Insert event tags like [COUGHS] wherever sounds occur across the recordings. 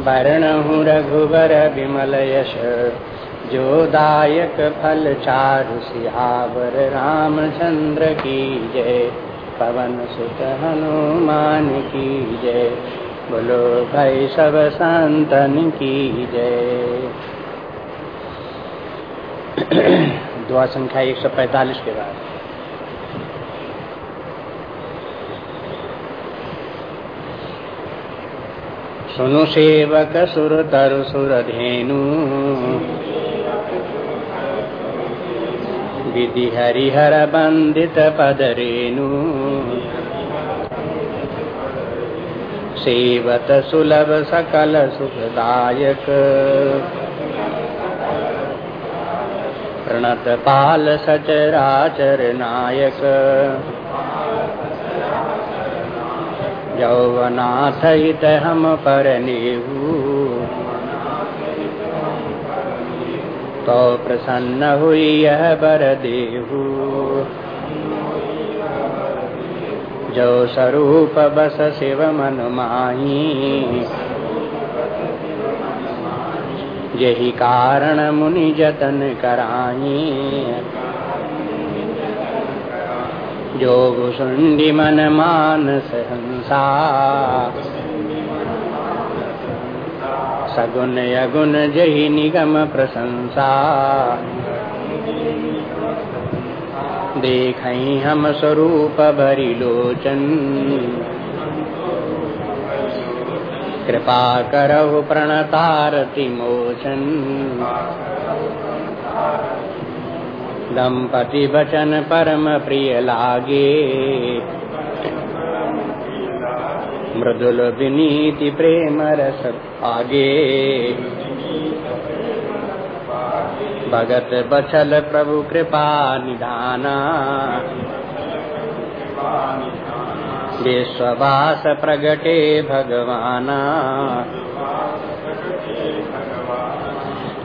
वरणहु रघुबर विमल यश। जो दायक फल चारु सिहावर रामचंद्र की जय। पवन सुत हनुमान की जय। बोलो भाई सब संतन की जय। [CLEARS THROAT] दुआ संख्या एक सौ पैतालीस के बाद। सुनु सेवक सुर तरु सुर धेनु। विधि हरिहर बंदित पद रेणु सेवत सुलभ सकल सुखदायक। प्रणत पाल सचराचर नायक। यौवनाथ हित हम पर तो प्रसन्न हुई यह बर देहू जो स्वरूप बस शिव मन यही कारण मुनि जतन कराई जोग सुंडी मन मानस हंसा सगुन यगुन जही निगम प्रशंसा। देख हम स्वरूप भरी लोचन। कृपा करहु प्रणतारति मोचन। दंपति बचन परम प्रिय लागे। मृदुल विनीति प्रेम रस आगे। भगत बचल प्रभु कृपा निधाना। विश्ववास प्रगटे भगवाना।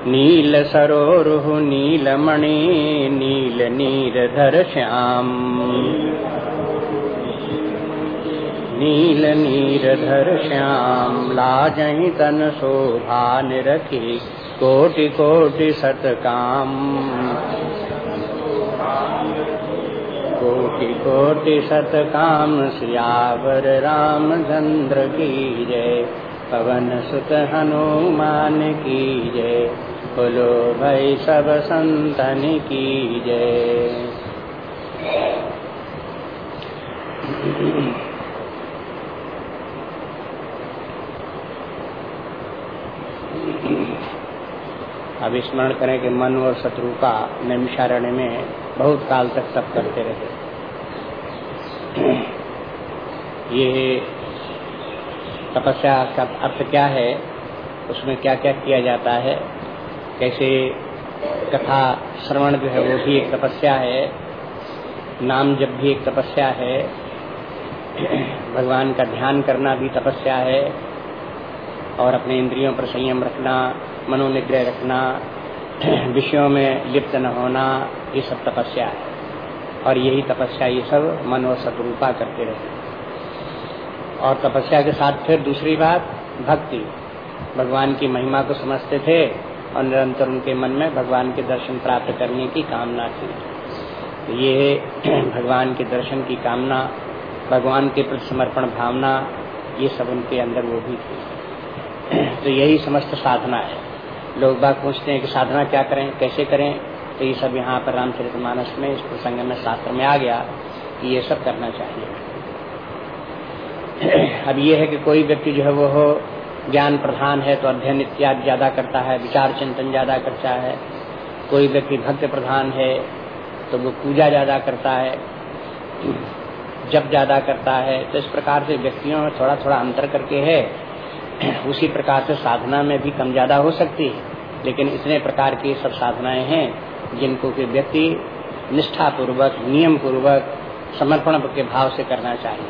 नील सरोरुहु नीलमणि, नील नीरधर श्याम। नील नीरधर श्याम लाजही तन शोभा निरखी, कोटि कोटि सतकाम। कोटि कोटि सतकाम सियावर रामचंद्र की जय। पवन सुत हनुमान की जय। बोलो भाई सब संतन की जय। अब स्मरण करें कि मन और शत्रु का नैमिषारण्य में बहुत काल तक तप करते रहे। ये तपस्या का अर्थ क्या है? उसमें क्या क्या किया जाता है? कैसे कथा श्रवण जो है वो भी एक तपस्या है। नाम जब भी एक तपस्या है, भगवान का ध्यान करना भी तपस्या है और अपने इंद्रियों पर संयम रखना मनोनिग्रह रखना, विषयों में लिप्त न होना, ये सब तपस्या है। और यही तपस्या, ये सब मन और सतरूपा करते रहे और तपस्या के साथ फिर दूसरी बात, भक्ति। भगवान की महिमा को समझते थे और निरंतर उनके मन में भगवान के दर्शन प्राप्त करने की कामना थी ये [CLEARS THROAT] भगवान के दर्शन की कामना, भगवान के प्रति समर्पण भावना, ये सब उनके अंदर वो भी थी। [CLEARS THROAT] तो यही समस्त साधना है। लोग बाग पूछते हैं कि साधना क्या करें, कैसे करें? तो ये सब यहाँ पर रामचरित मानस में, इस प्रसंग में शास्त्र में आ गया कि ये सब करना चाहिए। अब ये है कि कोई व्यक्ति जो है वो हो, ज्ञान प्रधान है तो अध्ययन इत्यादि ज़्यादा करता है, विचार चिंतन ज़्यादा करता है। कोई व्यक्ति भक्त प्रधान है तो वो पूजा ज़्यादा करता है जब ज़्यादा करता है। तो इस प्रकार से व्यक्तियों में थोड़ा थोड़ा अंतर करके है। [CLEARS THROAT] उसी प्रकार से साधना में भी कम ज़्यादा हो सकती है। लेकिन इतने प्रकार की सब साधनाएँ हैं, जिनको कि व्यक्ति निष्ठा पूर्वक नियम पूर्वक समर्पण के भाव से करना चाहिए।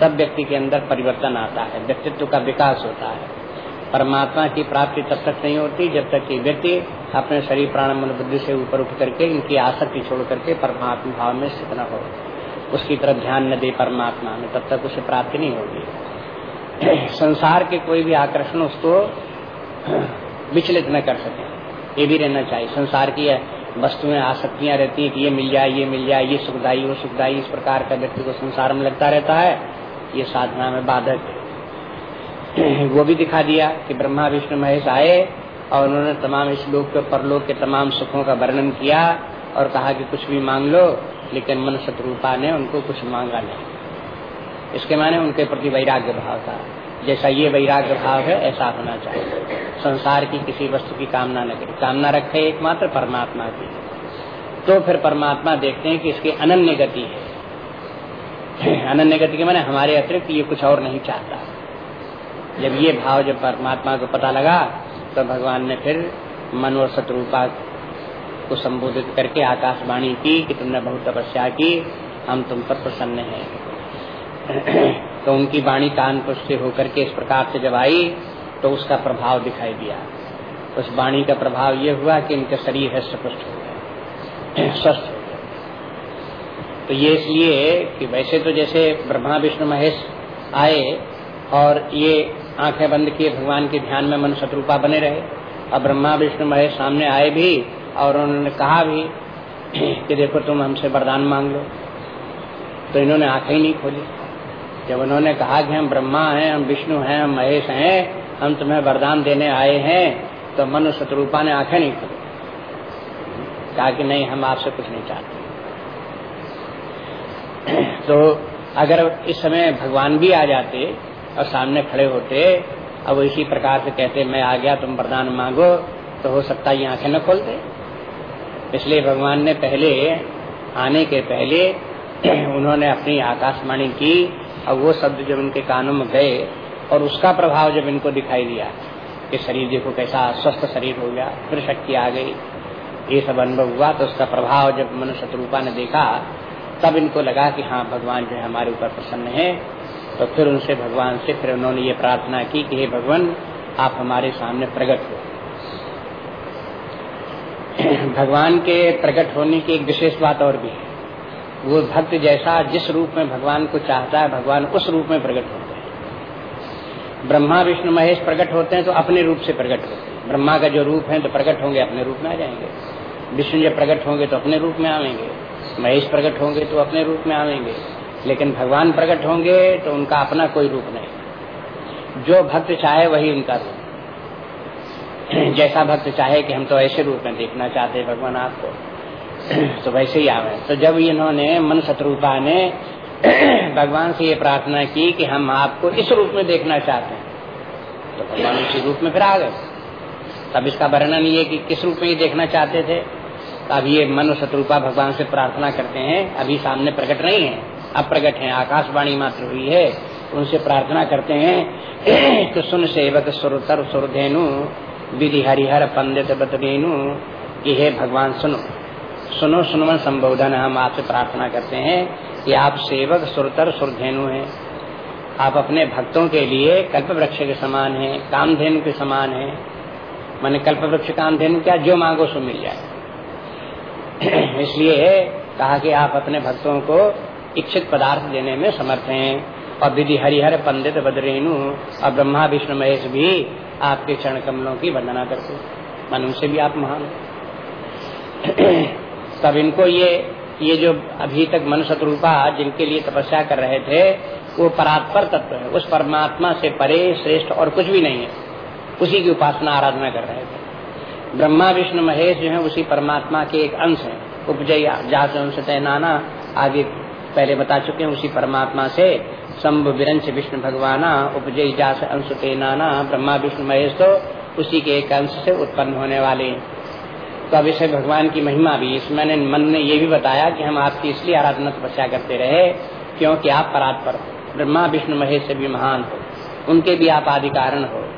तब व्यक्ति के अंदर परिवर्तन आता है, व्यक्तित्व का विकास होता है। परमात्मा की प्राप्ति तब तक नहीं होती जब तक कि व्यक्ति अपने शरीर, प्राण, मन, बुद्धि से ऊपर उठ करके इनकी आसक्ति छोड़ करके परमात्मा भाव में स्थित न हो। उसकी तरफ़ ध्यान न दे परमात्मा में, तब तक उसे प्राप्ति नहीं होगी। संसार के कोई भी आकर्षण उसको विचलित न कर सके। ये भी रहना चाहिए। संसार की वस्तुएँ, आसक्तियाँ रहती है कि ये मिल जाए, ये मिल जाए, ये सुखदाई, वो सुखदाई, इस प्रकार का व्यक्ति को संसार में लगता रहता है। ये साधना में बाधक वो भी दिखा दिया कि ब्रह्मा, विष्णु, महेश आए और उन्होंने तमाम इस लोक के, परलोक के तमाम सुखों का वर्णन किया और कहा कि कुछ भी मांग लो, लेकिन मन शत्रुपा ने उनको कुछ मांगा नहीं। इसके माने उनके प्रति वैराग्य भाव था। जैसा ये वैराग्य भाव है, ऐसा होना चाहिए। संसार की किसी वस्तु की कामना न करे। कामना रखे एकमात्र परमात्मा की। तो फिर परमात्मा देखते हैं कि इसकी अनन्य गति है। [CLEARS THROAT] अनन्य गति के माने हमारे अतिरिक्त ये कुछ और नहीं चाहता। जब ये भाव जब परमात्मा को पता लगा तो भगवान ने फिर मन और शत्रुपा को संबोधित करके आकाशवाणी की कि तुमने बहुत तपस्या की, हम तुम पर प्रसन्न हैं। तो उनकी वाणी कान से होकर के इस प्रकार से जब आई तो उसका प्रभाव दिखाई दिया। उस वाणी का प्रभाव ये हुआ कि इनका शरीर है स्पष्ट हो गया, स्वस्थ हो तो ये इसलिए कि वैसे तो जैसे ब्रह्मा, विष्णु, महेश आए और ये आँखें बंद किए भगवान के ध्यान में मन शत्रुपा बने रहे और ब्रह्मा, विष्णु, महेश सामने आए भी और उन्होंने कहा भी कि देखो तुम हमसे वरदान मांग लो। तो इन्होंने आँखें ही नहीं खोली। जब उन्होंने कहा कि हम ब्रह्मा हैं, हम विष्णु हैं, हम महेश हैं, हम तुम्हें वरदान देने आए हैं तो मनु शत्रुपा ने आँखें नहीं खोली। कहा कि नहीं, हम आपसे कुछ नहीं चाहते। [CLEARS THROAT] तो अगर इस समय भगवान भी आ जाते और सामने खड़े होते, अब इसी प्रकार से कहते, मैं आ गया, तुम वरदान मांगो तो हो सकता है ये आँखें न खोलते इसलिए भगवान ने पहले, आने के पहले [CLEARS THROAT] उन्होंने अपनी आकाशवाणी की और वो शब्द जब उनके कानों में गए और उसका प्रभाव जब इनको दिखाई दिया कि शरीर देखो कैसा स्वस्थ शरीर हो गया, फिर शक्ति आ गई। ये सब अनुभव हुआ तो उसका प्रभाव जब मनुष्य शत्रुपा ने देखा, तब इनको लगा कि हाँ भगवान जो है हमारे ऊपर प्रसन्न है। तो फिर उनसे भगवान से फिर उन्होंने ये प्रार्थना की कि, हे भगवान, आप हमारे सामने प्रकट हो। [CLEARS THROAT] भगवान के प्रकट होने की एक विशेष बात और भी है। वो भक्त जैसा जिस रूप में भगवान को चाहता है, भगवान उस रूप में प्रकट होते हैं। ब्रह्मा, विष्णु, महेश प्रकट होते हैं तो अपने रूप से प्रकट होते हैं। ब्रह्मा का जो रूप है तो प्रकट होंगे, अपने रूप में आ जाएँगे। विष्णु जब प्रकट होंगे तो अपने रूप में आवेंगे महेश प्रकट होंगे तो अपने रूप में आवेंगे लेकिन भगवान प्रकट होंगे तो उनका अपना कोई रूप नहीं। जो भक्त चाहे वही उनका रूप। जैसा भक्त चाहे कि हम तो ऐसे रूप में देखना चाहते हैं, भगवान आपको। तो वैसे ही आवे। तो जब इन्होंने मन शत्रुपा ने भगवान से ये प्रार्थना की कि हम आपको इस रूप में देखना चाहते हैं तो भगवान उसी रूप में फिर आ गए। तब इसका वर्णन ये कि किस रूप में ये देखना चाहते थे? तो अब ये मन शत्रुपा भगवान से प्रार्थना करते हैं। अभी सामने प्रकट नहीं है, अब प्रकट है। आकाशवाणी मात्र हुई है, उनसे प्रार्थना करते हैं [CLEARS THROAT] तो सुन सेवक सुरतर सुरधेनु विधि हरिहर पंडित बतरेनु कि हे भगवान सुनो। सुनो सुनवन संबोधन हम आपसे प्रार्थना करते हैं कि आप सेवक, सुरतर, सुरधेनु हैं। आप अपने भक्तों के लिए कल्प वृक्ष के समान हैं, कामधेनु के समान हैं। मैंने कल्प वृक्ष कामधेनु क्या, जो मांगो सो मिल जाए। [CLEARS THROAT] इसलिए कहा कि आप अपने भक्तों को इच्छित पदार्थ देने में समर्थ हैं। और विधि हरिहर पंडित बदरेनु, और ब्रह्मा, विष्णु, महेश भी आपके चरण कमलों की वंदना करते मन उनसे भी आप महान [CLEARS THROAT] तब इनको ये ये जो अभी तक मन शत्रुपा जिनके लिए तपस्या कर रहे थे, वो परात्पर तत्व है। उस परमात्मा से परे, श्रेष्ठ और कुछ भी नहीं है। उसी की उपासना आराधना कर रहे थे। ब्रह्मा, विष्णु, महेश जो है, उसी परमात्मा के एक अंश है। उपजय जा से अंश नाना, आगे पहले बता चुके हैं, उसी परमात्मा से। शंभ विरंश विष्णु, भगवाना, उपजय जास अंश के नाना, ब्रह्मा, विष्णु, महेश तो उसी के एक अंश से उत्पन्न होने वाले तो अब इसे भगवान की महिमा भी। इसमें मन ने ये भी बताया कि हम आपकी इसलिए आराधना तपस्या करते रहे क्योंकि आप परात्पर ब्रह्मा, विष्णु, महेश से भी महान हो। उनके भी आप आदि कारण हो।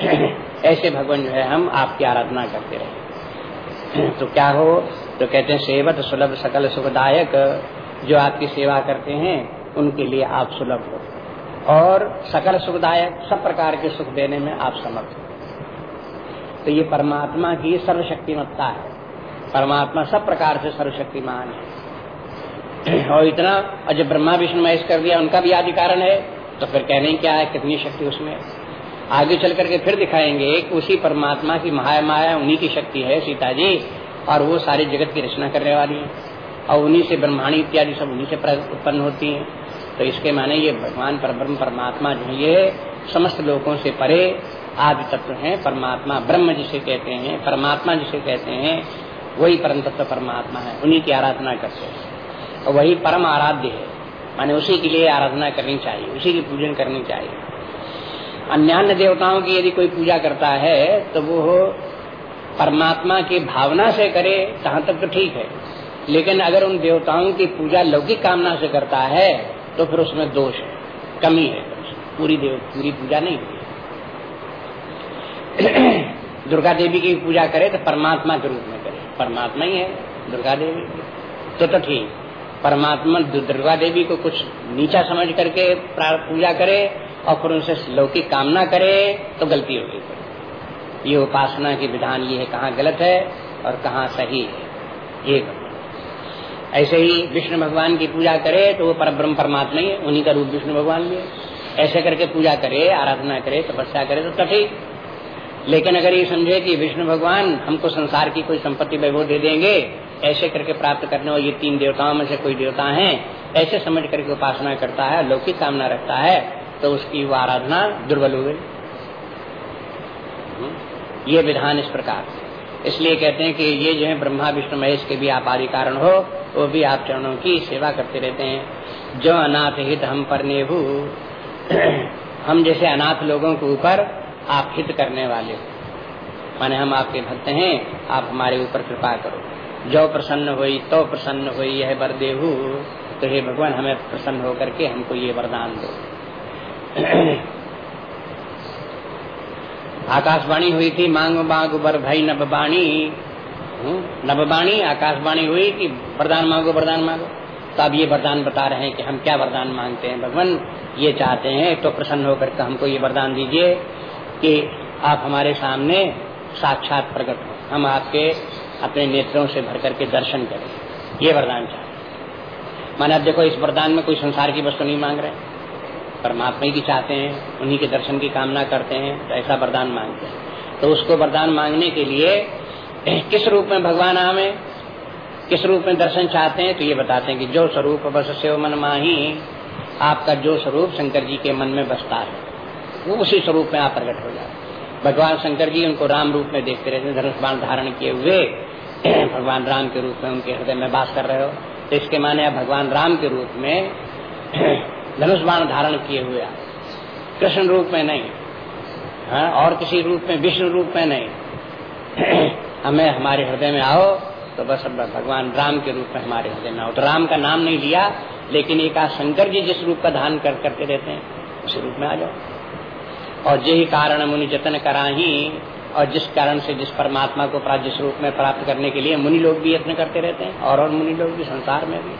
[CLEARS THROAT] ऐसे भगवान जो है, हम आपकी आराधना करते रहे। [CLEARS THROAT] तो क्या हो? तो कहते हैं, सेवत सुलभ, सकल सुखदायक। जो आपकी सेवा करते हैं, उनके लिए आप सुलभ हो। और सकल सुखदायक सब प्रकार के सुख देने में आप समर्थ हो। तो ये परमात्मा की सर्वशक्तिमत्ता है। परमात्मा सब प्रकार से सर्वशक्तिमान है। और इतना, और जब ब्रह्मा, विष्णु, महेश कर दिया, उनका भी आदि कारण है तो फिर कहने क्या है, कितनी शक्ति उसमें? आगे चल करके फिर दिखाएँगे उसी परमात्मा की महाया, माया, उन्हीं की शक्ति है, सीता जी, और वो सारे जगत की रचना करने वाली है। और उन्हीं से ब्रह्माणी इत्यादि सब उन्हीं से उत्पन्न होती है। तो इसके माने ये भगवान पर परमात्मा जो ये समस्त लोगों से परे आदि तत्व है, परमात्मा, ब्रह्म जिसे कहते हैं, परमात्मा जिसे कहते हैं, वही परम तत्व परमात्मा है, उन्हीं की आराधना करते हैं। और वही परम आराध्य है, माने उसी के लिए आराधना करनी चाहिए, उसी की पूजन करनी चाहिए। अन्य देवताओं की यदि कोई पूजा करता है तो वो परमात्मा की भावना से करे, तहाँ तक तो ठीक है। लेकिन अगर उन देवताओं की पूजा लौकिक कामना से करता है तो फिर उसमें दोष है, कमी है। पूरी देव, पूरी पूजा नहीं हुई [COUGHS] दुर्गा देवी की पूजा करे तो परमात्मा के रूप में करे। परमात्मा ही है, दुर्गा देवी। तो तो ठीक। परमात्मा, दुर्गा देवी को कुछ नीचा समझ करके पूजा करे और फिर उनसे लौकिक कामना करे तो गलती हो गई। ये उपासना की विधान ये है, कहाँ गलत है और कहाँ सही है। ये ऐसे ही विष्णु भगवान की पूजा करे तो वो पर ब्रह्म परमात्मा ही है, उन्हीं का रूप विष्णु भगवान भी है। ऐसे करके पूजा करे, आराधना करे, तपस्या करे तो ठीक। लेकिन अगर ये समझे कि विष्णु भगवान हमको संसार की कोई संपत्ति वैभव दे देंगे, ऐसे करके प्राप्त करने और ये तीन देवताओं में से कोई देवता है, ऐसे समझ करके उपासना करता है, लौकिक कामना रखता है तो उसकी वो आराधना दुर्बल हो गई। ये विधान इस प्रकार इसलिए कहते हैं कि ये जो है ब्रह्मा, विष्णु, महेश के भी आप आदि कारण हो, वो भी आप चरणों की सेवा करते रहते हैं। जो अनाथ हित हम पर नेभू, [CLEARS THROAT] हम जैसे अनाथ लोगों के ऊपर आप हित करने वाले हो। माने हम आपके भक्त हैं आप हमारे ऊपर कृपा करो। जो प्रसन्न हुई तो प्रसन्न हुई यह वर देहू तो हे भगवान हमें प्रसन्न होकर के हमको ये वरदान दो। [CLEARS THROAT] आकाशवाणी हुई थी मांग मांग बर भाई नबबाणी हम्म, नबबाणी आकाशवाणी हुई कि वरदान मांगो वरदान मांगो? तो अब ये वरदान बता रहे हैं कि हम क्या वरदान मांगते हैं। भगवान ये चाहते हैं तो प्रसन्न होकर हमको ये वरदान दीजिए। कि आप हमारे सामने साक्षात प्रकट हो। हम आपके अपने नेत्रों से भर करके दर्शन करें। ये वरदान चाहते माने देखो, इस वरदान में कोई संसार की वस्तु नहीं मांग रहे। परमात्मा की चाहते हैं, उन्हीं के दर्शन की कामना करते हैं तो ऐसा वरदान मांगते हैं। तो उसको वरदान मांगने के लिए [CLEARS THROAT] किस रूप में भगवान आवे, किस रूप में दर्शन चाहते हैं तो ये बताते हैं कि जो स्वरूप बस से मन माही, आपका जो स्वरूप शंकर जी के मन में बसता है। वो उसी स्वरूप में आप प्रकट हो जाए भगवान शंकर जी उनको राम रूप में देखते रहते धनुष बाण धारण किए हुए, [CLEARS THROAT] भगवान राम के रूप में उनके हृदय में बास कर रहे हो। तो इसके माने आप भगवान राम के रूप में [CLEARS THROAT] धनुष बाण धारण किए हुए आप कृष्ण रूप में नहीं। हाँ और किसी रूप में, विष्णु रूप में नहीं। [CLEARS THROAT] हमें हमारे हृदय में आओ तो बस भगवान राम के रूप में हमारे हृदय में आओ। तो राम का नाम नहीं लिया, लेकिन एक आज शंकर जी जिस रूप का धारण कर, करते रहते हैं, उसी रूप में आ जाओ। और यही कारण मुनि जतन कराही और जिस कारण से जिस परमात्मा को जिस रूप में प्राप्त करने के लिए मुनि लोग भी यत्न करते रहते हैं, और और मुनि लोग भी संसार में भी।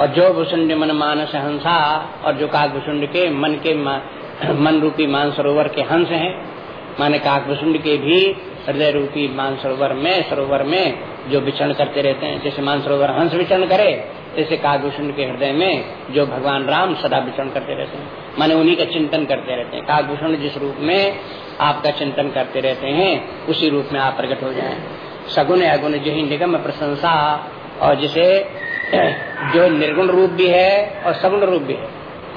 और जो भूषुंड मन मानस हंसा, और जो काक भूषुंड के मन के मन रूपी मान सरोवर के हंस हैं, माने काकभूषुंड के भी हृदय रूपी मानसरोवर में, सरोवर में जो विचरण करते रहते हैं, जैसे मानसरोवर हंस विचरण करे जैसे कागभूषण के हृदय में जो भगवान राम सदा विचरण करते रहते हैं। माने उन्हीं का चिंतन करते रहते हैं। कागभूषण जिस रूप में आपका चिंतन करते रहते हैं, उसी रूप में आप प्रकट हो जाए। सगुन अगुण जो ही निगम प्रशंसा, और जिसे जो निर्गुण रूप भी है और सगुण रूप भी है,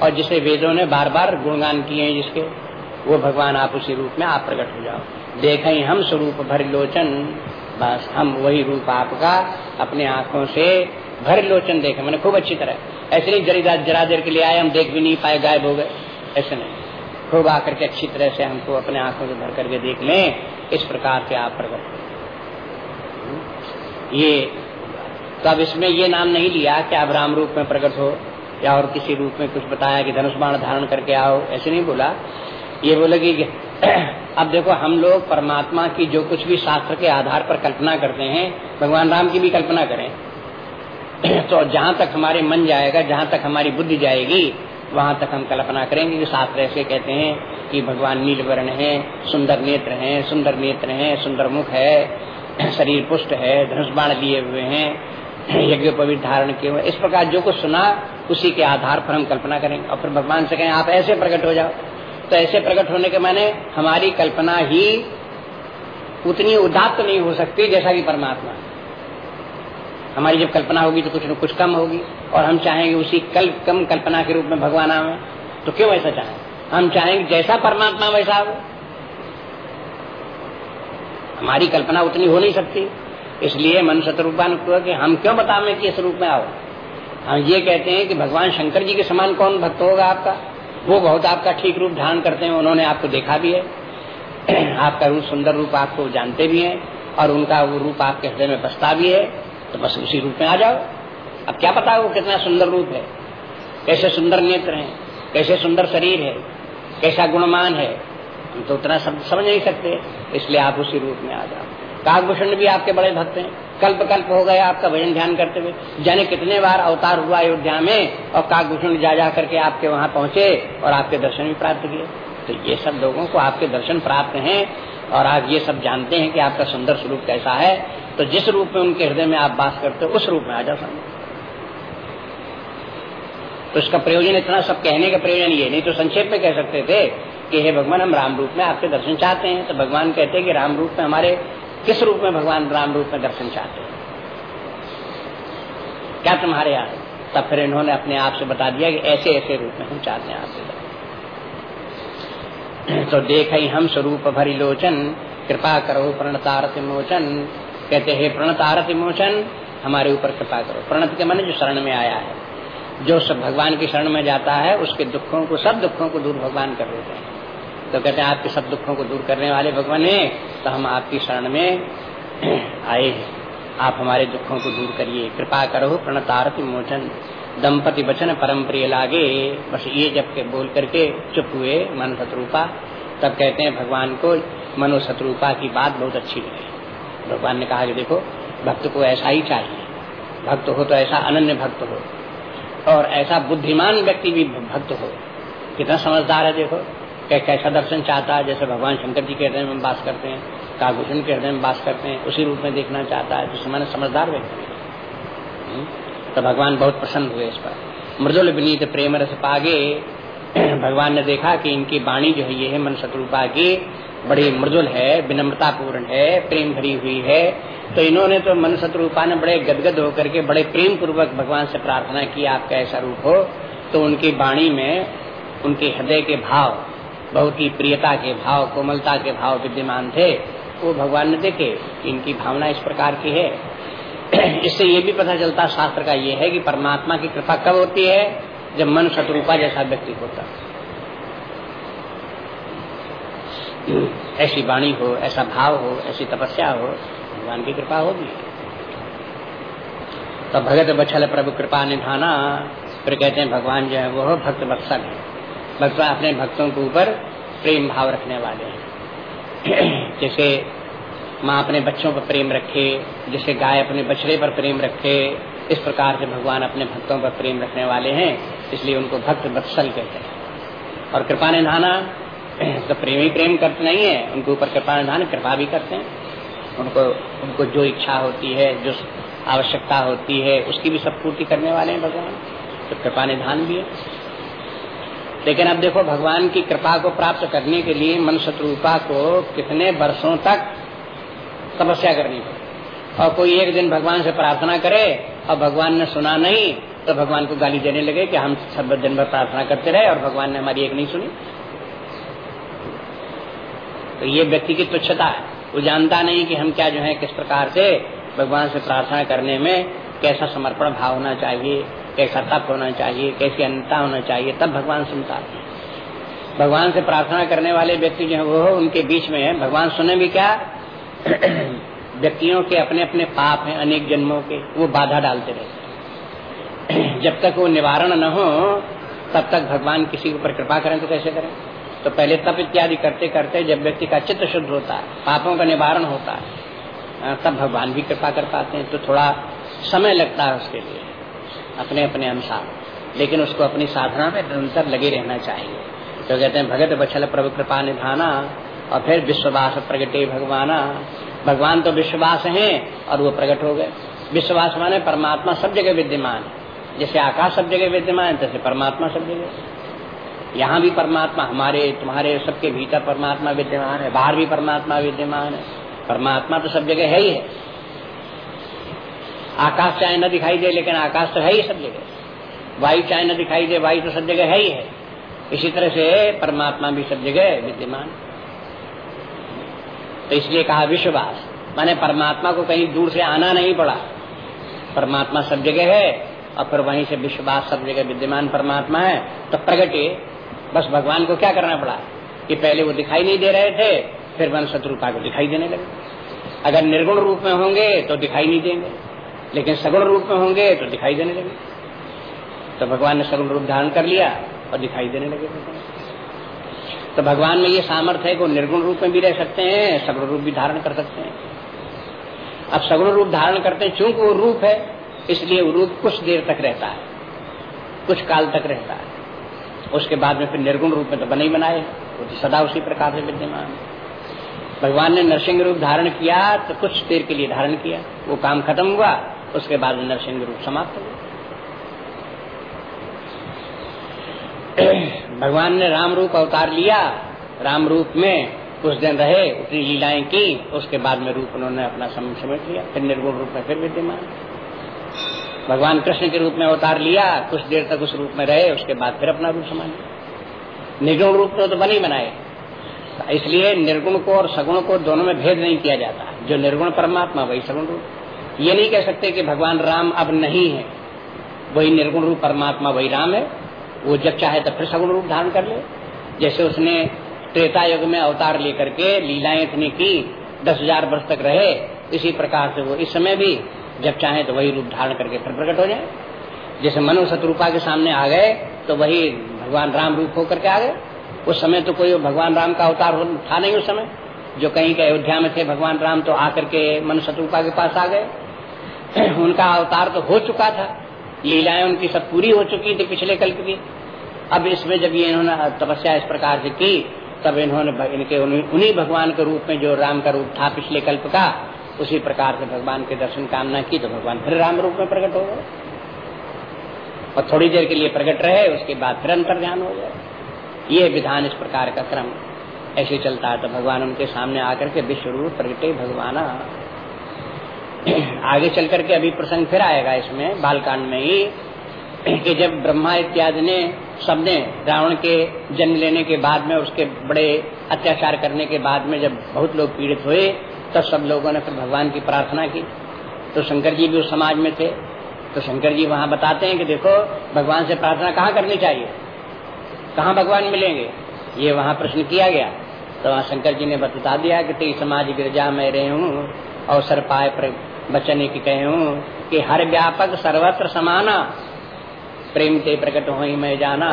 और जिसे वेदों ने बार बार गुणगान किए हैं जिसके, वो भगवान आप उसी रूप में आप प्रकट हो जाओ। देखें हम स्वरूप भर लोचन। बस हम वही रूप आपका अपने आँखों से भर लोचन देखे। मैंने खूब अच्छी तरह। ऐसे नहीं जरी जरा देर के लिए आए, हम देख भी नहीं पाए, गायब हो गए। ऐसे नहीं। खूब आकर के अच्छी तरह से हमको अपने आँखों से भर करके देख लें। इस प्रकार से आप प्रकट ये तो अब इसमें ये नाम नहीं लिया कि आप राम रूप में प्रकट हो या और किसी रूप में कुछ बताया कि धनुष बाण धारण करके आओ। ऐसे नहीं बोला। ये बोले कि अब देखो, हम लोग परमात्मा की जो कुछ भी शास्त्र के आधार पर कल्पना करते हैं, भगवान राम की भी कल्पना करें। तो जहाँ तक हमारे मन जाएगा, जहाँ तक हमारी बुद्धि जाएगी, वहाँ तक हम कल्पना करेंगे कि शास्त्र ऐसे कहते हैं कि भगवान नील वर्ण है, सुंदर नेत्र हैं, सुंदर नेत्र हैं, सुंदर मुख है, शरीर पुष्ट है, धनुष बाण लिए हुए हैं, यज्ञ पवित्र धारण किए हुए इस प्रकार जो कुछ सुना, उसी के आधार पर हम कल्पना करेंगे। और फिर भगवान से कहें, आप ऐसे प्रकट हो जाओ। तो ऐसे प्रकट होने के माने हमारी कल्पना ही उतनी उदात्त नहीं हो सकती जैसा कि परमात्मा। हमारी जब कल्पना होगी तो कुछ न कुछ कम होगी, और हम चाहेंगे उसी कल, कम कल्पना के रूप में भगवान आवे तो क्यों ऐसा चाहें? हम चाहेंगे जैसा परमात्मा वैसा हो हमारी कल्पना उतनी हो नहीं सकती, इसलिए मनुष्य स्वरूपान को कि हम क्यों बतावे कि इस रूप में आओ? हम ये कहते हैं कि भगवान शंकर जी के समान कौन भक्त होगा आपका? वो बहुत आपका ठीक रूप धारण करते हैं, उन्होंने आपको देखा भी है। [CLEARS THROAT] आपका रूप सुंदर रूप आपको जानते भी हैं, और उनका वो रूप आपके हृदय में बसता भी है तो बस उसी रूप में आ जाओ। अब क्या पता वो कितना सुंदर रूप है, कैसे सुंदर नेत्र हैं, कैसे सुंदर शरीर है, कैसा गुणमान है, हम तो उतना समझ नहीं सकते, इसलिए आप उसी रूप में आ जाओ। काकभूषण भी आपके बड़े भक्त हैं। कल्प कल्प हो गया आपका भजन ध्यान करते हुए। जाने कितने बार अवतार हुआ अयोध्या में और काकभूषण जा जा करके आपके वहाँ पहुँचे और आपके दर्शन भी प्राप्त किए। तो ये सब लोगों को आपके दर्शन प्राप्त हैं और आप ये सब जानते हैं कि आपका सुंदर स्वरूप कैसा है। तो जिस रूप में उनके हृदय में आप बास करते हो, उस रूप में आ जाओ समझ तो इसका प्रयोजन इतना, सब कहने का प्रयोजन ये, नहीं तो संक्षेप में कह सकते थे कि हे भगवान, हम राम रूप में आपके दर्शन चाहते हैं। तो भगवान कहते हैं कि राम रूप में हमारे किस रूप में भगवान राम रूप में दर्शन चाहते हैं? क्या तुम्हारे यहाँ? तब फिर इन्होंने अपने आप से बता दिया कि ऐसे ऐसे रूप में हम चाहते हैं आपसे तो देख हम स्वरूप भरी लोचन कृपा करो प्रणतारति मोचन। कहते हैं प्रणतारति मोचन, हमारे ऊपर कृपा करो। प्रणत के मन जो शरण में आया है, जो सब भगवान की शरण में जाता है, उसके दुखों को, सब दुखों को दूर भगवान कर देते हैं। तो कहते हैं, आपके सब दुखों को दूर करने वाले भगवान है तो हम आपकी शरण में [CLEARS THROAT] आए आप हमारे दुखों को दूर करिए। कृपा करो प्रणतारति मोचन, दंपति वचन परम प्रिय लागे। बस ये जब के बोल करके चुप हुए मन शत्रुपा। तब कहते हैं, भगवान को मनो शत्रुपा की बात बहुत अच्छी लगी। भगवान ने कहा कि देखो, भक्त को ऐसा ही चाहिए। भक्त हो तो ऐसा अनन्य भक्त हो। और ऐसा बुद्धिमान व्यक्ति भी भक्त हो। कितना समझदार है देखो। क्या कैसा दर्शन चाहता है, जैसे भगवान शंकर जी के हृदय में बास करते हैं काभूषण के हृदय में बास करते हैं, उसी रूप में देखना चाहता है तो समय समझदार व्यक्ति हम्म? तो भगवान बहुत प्रसन्न हुए इस पर। मृदुल विनीत प्रेम रस पागे, [CLEARS THROAT] भगवान ने देखा कि इनकी वाणी जो है, ये है मन शत्रुपा की, बड़ी मृदुल है विनम्रता पूर्ण है, प्रेम भरी हुई है। तो इन्होंने तो मन शत्रुपा ने बड़े गदगद होकर के, बड़े प्रेम पूर्वक भगवान से प्रार्थना की, आपका ऐसा रूप हो तो उनकी वाणी में, उनके हृदय के भाव बहुत ही प्रियता के भाव, कोमलता के भाव विद्यमान थे। वो भगवान ने देखे, इनकी भावना इस प्रकार की है। [CLEARS THROAT] इससे ये भी पता चलता, शास्त्र का ये है कि परमात्मा की कृपा कब होती है? जब मन शत्रुपा जैसा व्यक्ति होता। ऐसी वाणी हो, ऐसा भाव हो, ऐसी तपस्या हो, भगवान की कृपा होगी। तो भगत बछल प्रभु कृपा निधाना फिर कहते हैं, भगवान जो है, वो भक्त वत्सल है। भगवान अपने भक्तों के ऊपर प्रेम भाव रखने वाले हैं। जैसे माँ अपने बच्चों पर प्रेम रखे, जैसे गाय अपने बछड़े पर प्रेम रखे, इस प्रकार से भगवान अपने भक्तों पर प्रेम रखने वाले हैं, इसलिए उनको भक्त बत्सल कहते हैं। और कृपा निधाना तो प्रेम ही प्रेम करते नहीं है, उनके ऊपर कृपा निधान, कृपा भी करते हैं। उनको उनको जो इच्छा होती है, जो आवश्यकता होती है, उसकी भी सब पूर्ति करने वाले हैं भगवान। तो कृपा निधान भी है। लेकिन अब देखो, भगवान की कृपा को प्राप्त करने के लिए मन शत्रुपा को कितने वर्षों तक तपस्या करनी पड़ी। और कोई एक दिन भगवान से प्रार्थना करे और भगवान ने सुना नहीं तो भगवान को गाली देने लगे कि हम सब दिन भर प्रार्थना करते रहे और भगवान ने हमारी एक नहीं सुनी। तो ये व्यक्ति की तुच्छता है। वो जानता नहीं कि हम क्या जो है, किस प्रकार से भगवान से प्रार्थना करने में कैसा समर्पण भाव होना चाहिए। कैसा तप होना चाहिए, कैसी अन्यता होना चाहिए, तब भगवान सुनता है। भगवान से प्रार्थना करने वाले व्यक्ति जो है, वो उनके बीच में है। भगवान सुने भी क्या? [CLEARS THROAT] व्यक्तियों के अपने अपने पाप हैं, अनेक जन्मों के, वो बाधा डालते रहते [CLEARS THROAT] जब तक वो निवारण न हो, तब तक भगवान किसी के ऊपर कृपा करें तो कैसे करें? तो पहले तप इत्यादि करते करते जब व्यक्ति का चित्त शुद्ध होता है, पापों का निवारण होता है, तब भगवान भी कृपा कर पाते हैं। तो थोड़ा समय लगता है उसके लिए। अपने अपने अनुसार। लेकिन उसको अपनी साधना में निरंतर लगे रहना चाहिए। तो कहते हैं, भगत बछल प्रभु कृपा निधाना, और फिर विश्ववास प्रगटे भगवाना। भगवान तो विश्ववास हैं, और वो प्रकट हो गए। विश्वास माने परमात्मा सब जगह विद्यमान। है जैसे आकाश सब जगह विद्यमान है तैसे परमात्मा सब जगह। यहाँ भी परमात्मा हमारे, तुम्हारे, सबके भीतर परमात्मा विद्यमान है। बाहर भी परमात्मा विद्यमान है। परमात्मा तो सब जगह है ही है। आकाश चाहे न दिखाई दे, लेकिन आकाश तो है ही सब जगह। वायु चाहे न दिखाई दे, वायु तो सब जगह है ही है। इसी तरह से परमात्मा भी सब जगह विद्यमान। तो इसलिए कहा विश्ववास। माने परमात्मा को कहीं दूर से आना नहीं पड़ा। परमात्मा सब जगह है, और फिर वहीं से विश्ववास सब जगह विद्यमान परमात्मा है। तो प्रगटे बस भगवान को क्या करना पड़ा? कि पहले वो दिखाई नहीं दे रहे थे, फिर वन शत्रुता को दिखाई देने लगे। अगर निर्गुण रूप में होंगे तो दिखाई नहीं देंगे। लेकिन सगुण रूप में होंगे तो दिखाई देने लगे। तो भगवान ने सगुण रूप धारण कर लिया और दिखाई देने लगे। तो भगवान में ये सामर्थ्य है कि निर्गुण रूप में भी रह सकते हैं, सगुण रूप भी धारण कर सकते हैं। अब सगुण रूप धारण करते हैं चूँकि वो रूप है, इसलिए वो रूप कुछ देर तक रहता है, कुछ काल तक रहता है। उसके बाद में फिर निर्गुण रूप में तो बने ही बनाए, वो तो सदा उसी प्रकार से विद्यमान भगवान ने नरसिंह रूप धारण किया तो कुछ देर के लिए धारण किया, वो काम खत्म हुआ उसके बाद नरसिंह रूप समाप्त हो भगवान ने राम रूप अवतार लिया, राम रूप में कुछ दिन रहे, उतनी लीलाएँ की, उसके बाद में रूप उन्होंने अपना समय समेट लिया फिर निर्गुण रूप में फिर विद्यमान। भगवान कृष्ण के रूप में अवतार लिया, कुछ देर तक उस रूप में रहे, उसके बाद फिर अपना रूप समान निर्गुण रूप में तो बने बनाए। इसलिए निर्गुण को और सगुण को दोनों में भेद नहीं किया जाता। जो निर्गुण परमात्मा, वही सगुण रूप। ये नहीं कह सकते कि भगवान राम अब नहीं है। वही निर्गुण रूप परमात्मा वही राम है। वो जब चाहे तब फिर सगुण रूप धारण कर ले। जैसे उसने त्रेता युग में अवतार लेकर के लीलाएँ इतनी की, दस हज़ार वर्ष तक रहे, इसी प्रकार से वो इस समय भी जब चाहे तो वही रूप धारण करके फिर प्रकट हो जाए। जैसे मनु शत्रुपा के सामने आ गए तो वही भगवान राम रूप होकर के आ गए। उस समय तो कोई भगवान राम का अवतार था नहीं उस समय। जो कहीं के अयोध्या में थे भगवान राम तो आकर के मनु शत्रुपा के पास आ गए। [CLEARS THROAT] उनका अवतार तो हो चुका था। लीलाएँ उनकी सब पूरी हो चुकी थी पिछले कल्प की। अब इसमें जब ये इन्होंने तपस्या इस प्रकार से की, तब इन्होंने इनके उन्हीं भगवान के रूप में जो राम का रूप था पिछले कल्प का, उसी प्रकार से भगवान के दर्शन कामना की तो भगवान फिर राम रूप में प्रकट हो गए। और थोड़ी देर के लिए प्रकट रहे, उसके बाद फिर अंतर ध्यान हो गया ये विधान इस प्रकार का क्रम ऐसे चलता है। तो भगवान उनके सामने आकर के विश्व रूप प्रगटे, भगवान [CLEARS THROAT] आगे चल करके अभी प्रसंग फिर आएगा इसमें, बालकांड में ही, कि जब ब्रह्मा इत्यादि ने, सबने रावण के जन्म लेने के बाद में, उसके बड़े अत्याचार करने के बाद में जब बहुत लोग पीड़ित हुए, तब सब लोगों ने फिर भगवान की प्रार्थना की। तो शंकर जी भी उस समाज में थे। तो शंकर जी वहाँ बताते हैं कि देखो, भगवान से प्रार्थना कहाँ करनी चाहिए? कहाँ भगवान मिलेंगे? ये वहाँ प्रश्न किया गया। तो वहाँ शंकर जी ने बता दिया कि तेरी समाज गिरजा में रहे हूँ, अवसर पाए बचने की कहे हूँ कि हर व्यापक सर्वत्र समाना। प्रेम ते प्रकट हो मैं जाना।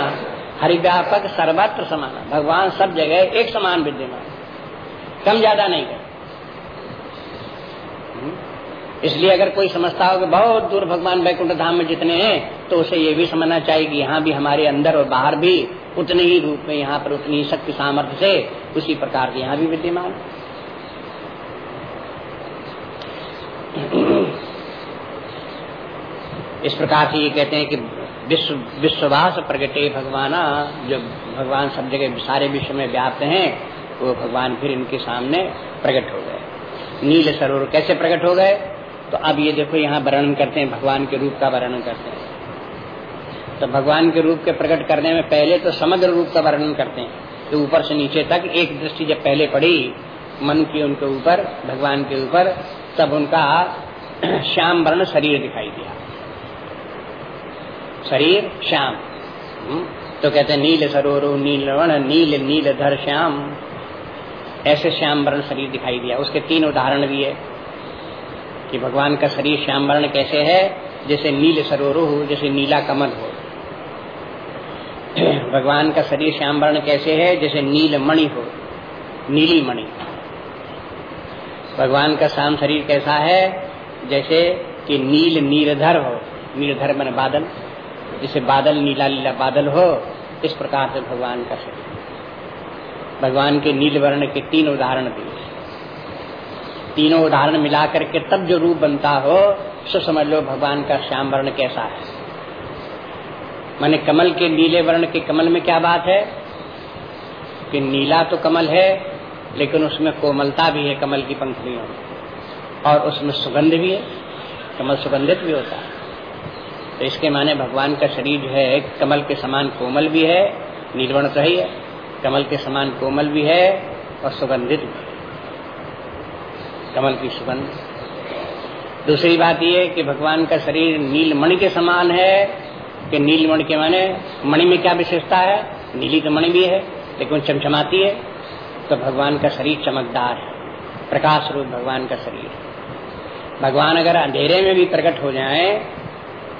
हर व्यापक सर्वत्र समाना। भगवान सब जगह एक समान विद्यमान। कम ज़्यादा नहीं कर हम्म? इसलिए अगर कोई समझता हो कि बहुत दूर भगवान वैकुंठ धाम में जितने हैं तो उसे ये भी समझना चाहिए कि यहाँ भी हमारे अंदर और बाहर भी उतने ही रूप में, यहाँ पर उतनी शक्ति सामर्थ्य से उसी प्रकार के यहाँ भी विद्यमान। इस प्रकार से ये कहते हैं कि विश्व, विश्ववास प्रगटे भगवाना जो भगवान सब जगह, सारे विश्व में व्याप्त हैं, वो भगवान फिर इनके सामने प्रकट हो गए। नील सरोवर कैसे प्रकट हो गए? तो अब ये देखो, यहाँ वर्णन करते हैं, भगवान के रूप का वर्णन करते हैं। तो भगवान के रूप के प्रकट करने में पहले तो समग्र रूप का वर्णन करते हैं। तो ऊपर से नीचे तक एक दृष्टि जब पहले पड़ी मन की उनके ऊपर भगवान के ऊपर तब उनका [CLEARS THROAT] श्याम वर्ण शरीर दिखाई दिया। शरीर श्याम। हम्म, तो कहते नील सरोरो नील वर्ण नील नील धर श्याम। ऐसे श्याम वर्ण शरीर दिखाई दिया। उसके तीन उदाहरण भी है कि भगवान का शरीर श्याम वर्ण कैसे है? जैसे नील सरोरो हो जैसे नीला कमल हो। [CLEARS THROAT] भगवान का शरीर श्याम वर्ण कैसे है? जैसे नील मणि हो नीली मणि भगवान का शाम शरीर कैसा है? जैसे कि नील नीरधर हो। नीरधर मन बादल। जैसे बादल, नीला नीला बादल हो, इस प्रकार से भगवान का शरीर। भगवान के नील वर्ण के तीन उदाहरण दिए। तीनों उदाहरण मिला करके तब जो रूप बनता हो, सो समझ लो भगवान का श्याम वर्ण कैसा है। माने कमल के नीले वर्ण के कमल में क्या बात है? कि नीला तो कमल है लेकिन उसमें कोमलता भी है, कमल की पंखुड़ियों और उसमें सुगंध भी है, कमल सुगंधित भी होता है। तो इसके माने भगवान का शरीर जो है, कमल के समान कोमल भी है नीलवर्ण तो ही। है कमल के समान कोमल भी है और सुगंधित भी कमल की सुगंध। दूसरी बात यह कि भगवान का शरीर नीलमणि के समान है, कि नीलमणि के माने मणि में क्या विशेषता है? नीली तो मणि भी है, लेकिन चमचमाती है। तो भगवान का शरीर चमकदार है। प्रकाश रूप भगवान का शरीर भगवान अगर अंधेरे में भी प्रकट हो जाए,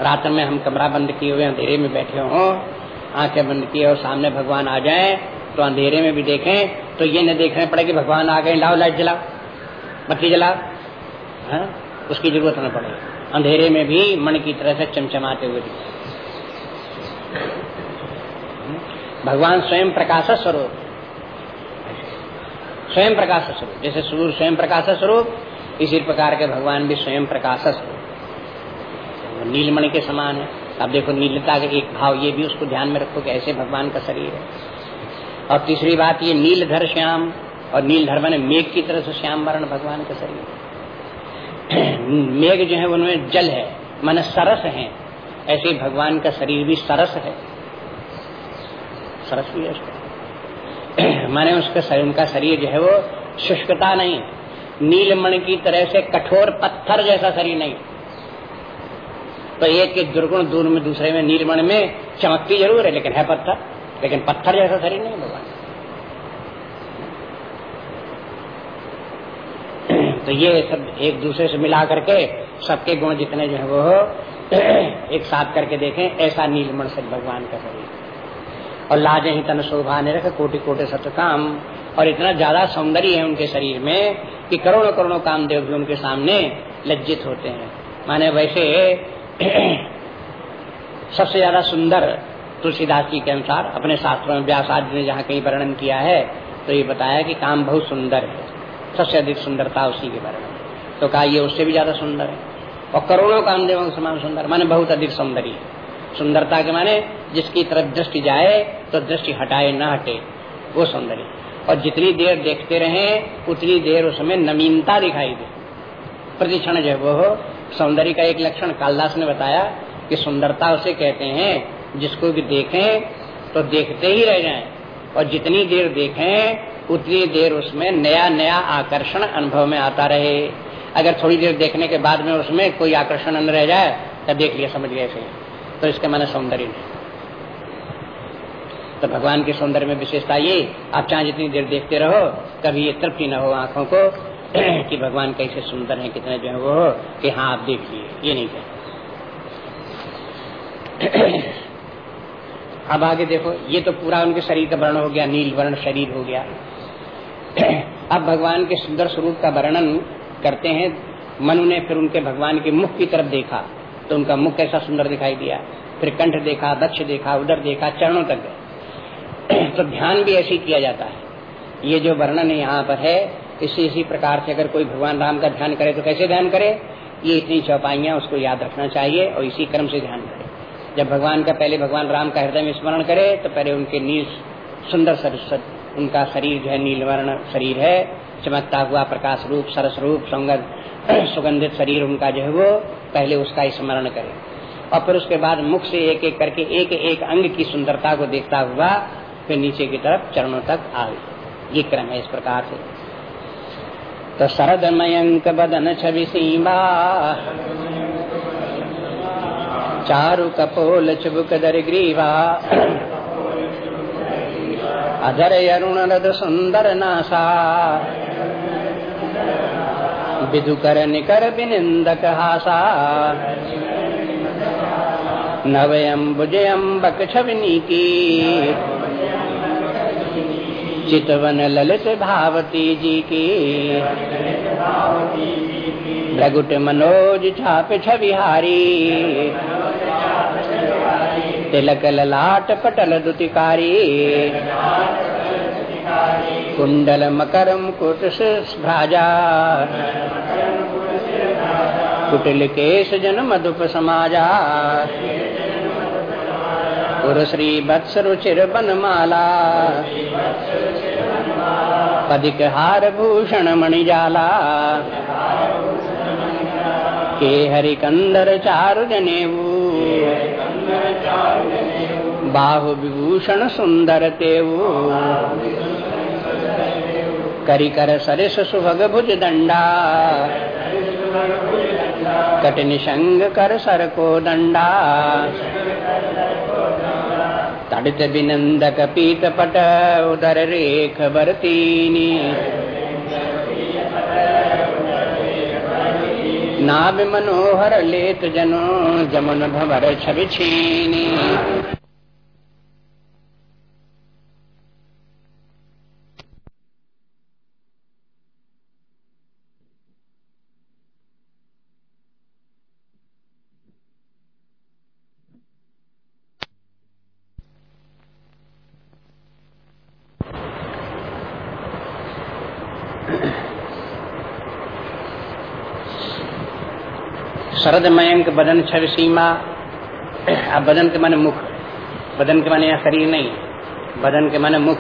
रात में हम कमरा बंद किए हुए अंधेरे में बैठे हों, आँखें बंद किए और सामने भगवान आ जाए तो अंधेरे में भी देखें तो ये न देखना पड़े कि भगवान आ गए, लाओ लाइट जलाओ बत्ती जलाओ, है? हाँ? उसकी ज़रूरत न पड़े। अंधेरे में भी मन की तरह से चमचमाते हुए भगवान स्वयं प्रकाश स्वरूप स्वयं प्रकाश स्वरूप। जैसे सूर्य स्वयं प्रकाश स्वरूप, इसी प्रकार के भगवान भी स्वयं प्रकाश स्वरूप। नीलमणि के समान है। अब देखो, नीलता का एक भाव, ये भी उसको ध्यान में रखो कि ऐसे भगवान का शरीर है। और तीसरी बात, ये नीलधर श्याम और नीलधर मैंने मेघ की तरह से श्याम वर्ण भगवान का शरीर [CLEARS THROAT] मेघ जो है, उनमें जल है, मन सरस है। ऐसे भगवान का शरीर भी सरस है। सरस भी है उसका। [CLEARS THROAT] माने उसका शरीर, उनका शरीर जो है वो शुष्कता नहीं, नीलमणि की तरह से कठोर पत्थर जैसा शरीर नहीं। तो एक के दुर्गुण दूर में, दूसरे में, नीलमण में चमकती ज़रूर है, लेकिन है पत्थर, लेकिन पत्थर जैसा शरीर नहीं भगवान। [CLEARS THROAT] तो ये सब एक दूसरे से मिला करके सबके गुण जितने जो है वो [CLEARS THROAT] एक साथ करके देखें, ऐसा नीलमण से भगवान का शरीर। और लाजे ही तन शोभा ने रखे कोटि कोटे सत्य काम और इतना ज़्यादा सौंदर्य है उनके शरीर में कि करोड़ों करोड़ों कामदेव भी उनके सामने लज्जित होते हैं। माने वैसे [CLEARS THROAT] सबसे ज़्यादा सुंदर तुलसीदास जी के अनुसार अपने शास्त्रों में व्यास आदि ने जहाँ कहीं वर्णन किया है तो ये बताया कि काम बहुत सुंदर है। सबसे अधिक सुंदरता उसी के बारे में। तो कहा ये उससे भी ज़्यादा सुंदर है। और करोड़ों कामदेवों के समान सुंदर, माने बहुत अधिक सौंदर्य। सुंदरता के माने जिसकी तरफ़ दृष्टि जाए तो दृष्टि हटाए न हटे, वो सौंदर्य। और जितनी देर देखते रहे, उतनी देर उसमें नवीनता दिखाई दे। प्रतिक्षण जो वो सौंदर्य का एक लक्षण कालदास ने बताया कि सुंदरता उसे कहते हैं, जिसको भी देखें तो देखते ही रह जाएँ। और जितनी देर देखें, उतनी देर उसमें नया नया आकर्षण अनुभव में आता रहे। अगर थोड़ी देर देखने के बाद में उसमें कोई आकर्षण न रह जाए तो देख लिया, समझ सही तो इसके माने सौंदर्य नहीं। तो भगवान के सौंदर्य में विशेषता ये, आप चाहे जितनी देर देखते रहो, कभी ये तृप्ति न हो आँखों को, [CLEARS THROAT] कि भगवान कैसे सुंदर हैं, कितने जो है वो, कि हाँ आप देखिए, ये नहीं कहते [CLEARS THROAT] अब आगे देखो, ये तो पूरा उनके शरीर का वर्ण हो गया, नील वर्ण शरीर हो गया। [CLEARS THROAT] अब भगवान के सुंदर स्वरूप का वर्णन करते हैं, मनु ने फिर उनके भगवान के मुख की तरफ़ देखा तो उनका मुख कैसा सुंदर दिखाई दिया, फिर कंठ देखा, दक्ष देखा उधर देखा, चरणों तक गए। तो ध्यान भी ऐसे किया जाता है। ये जो वर्णन यहाँ पर है, इसी इसी प्रकार से अगर कोई भगवान राम का ध्यान करे तो कैसे ध्यान करे? ये इतनी चौपाइयाँ उसको याद रखना चाहिए और इसी क्रम से ध्यान करे। जब भगवान का पहले भगवान राम का हृदय में स्मरण करे तो पहले उनके नील सुंदर सरस्वत उनका शरीर जो है, नीलवर्ण शरीर है, चमकता हुआ प्रकाश रूप, सरस रूप [CLEARS THROAT] सुगंधित शरीर उनका जो है वो पहले उसका स्मरण करे। और फिर उसके बाद मुख से एक एक करके एक एक अंग की सुंदरता को देखता हुआ फिर नीचे की तरफ़ चरणों तक आ गई ये क्रम है इस प्रकार से। तो शरद मयंक बदन छवि सीमा। चारु कपोल चुबुक दर ग्रीवा। अधर अरुण रद सुंदर नासा। विदुकर निकर विनिंदक हासा। नवयम्बुजयम्बक छवनीति चितवन ललित भावती जी की। प्रगुट मनोज छाप छविहारी। तिलक ललाट पटल दुतिकारी। कुंडल मकर मुकुट भ्राजा। कुटिल केश जन मधुप समाजा। श्री वत्स रुचिर बनमाला पदिक हार भूषण मणिजाला। के हरिकंदर चारु जनेऊ। बाहु विभूषण सुंदर तेऊ। करी कर सरिस सुभग भुज दंडा। कट निशंग कर सर को दंडा। तड़ित बिनंदक पीत पट उदर रेख बरतीनी। नाभ मनोहर लेत जनो जमुन भवर छवि छीनी। शरद मयंक बदन छवि सीमा। अब बदन के माने मुख। बदन के माने यहाँ शरीर नहीं। बदन के माने मुख।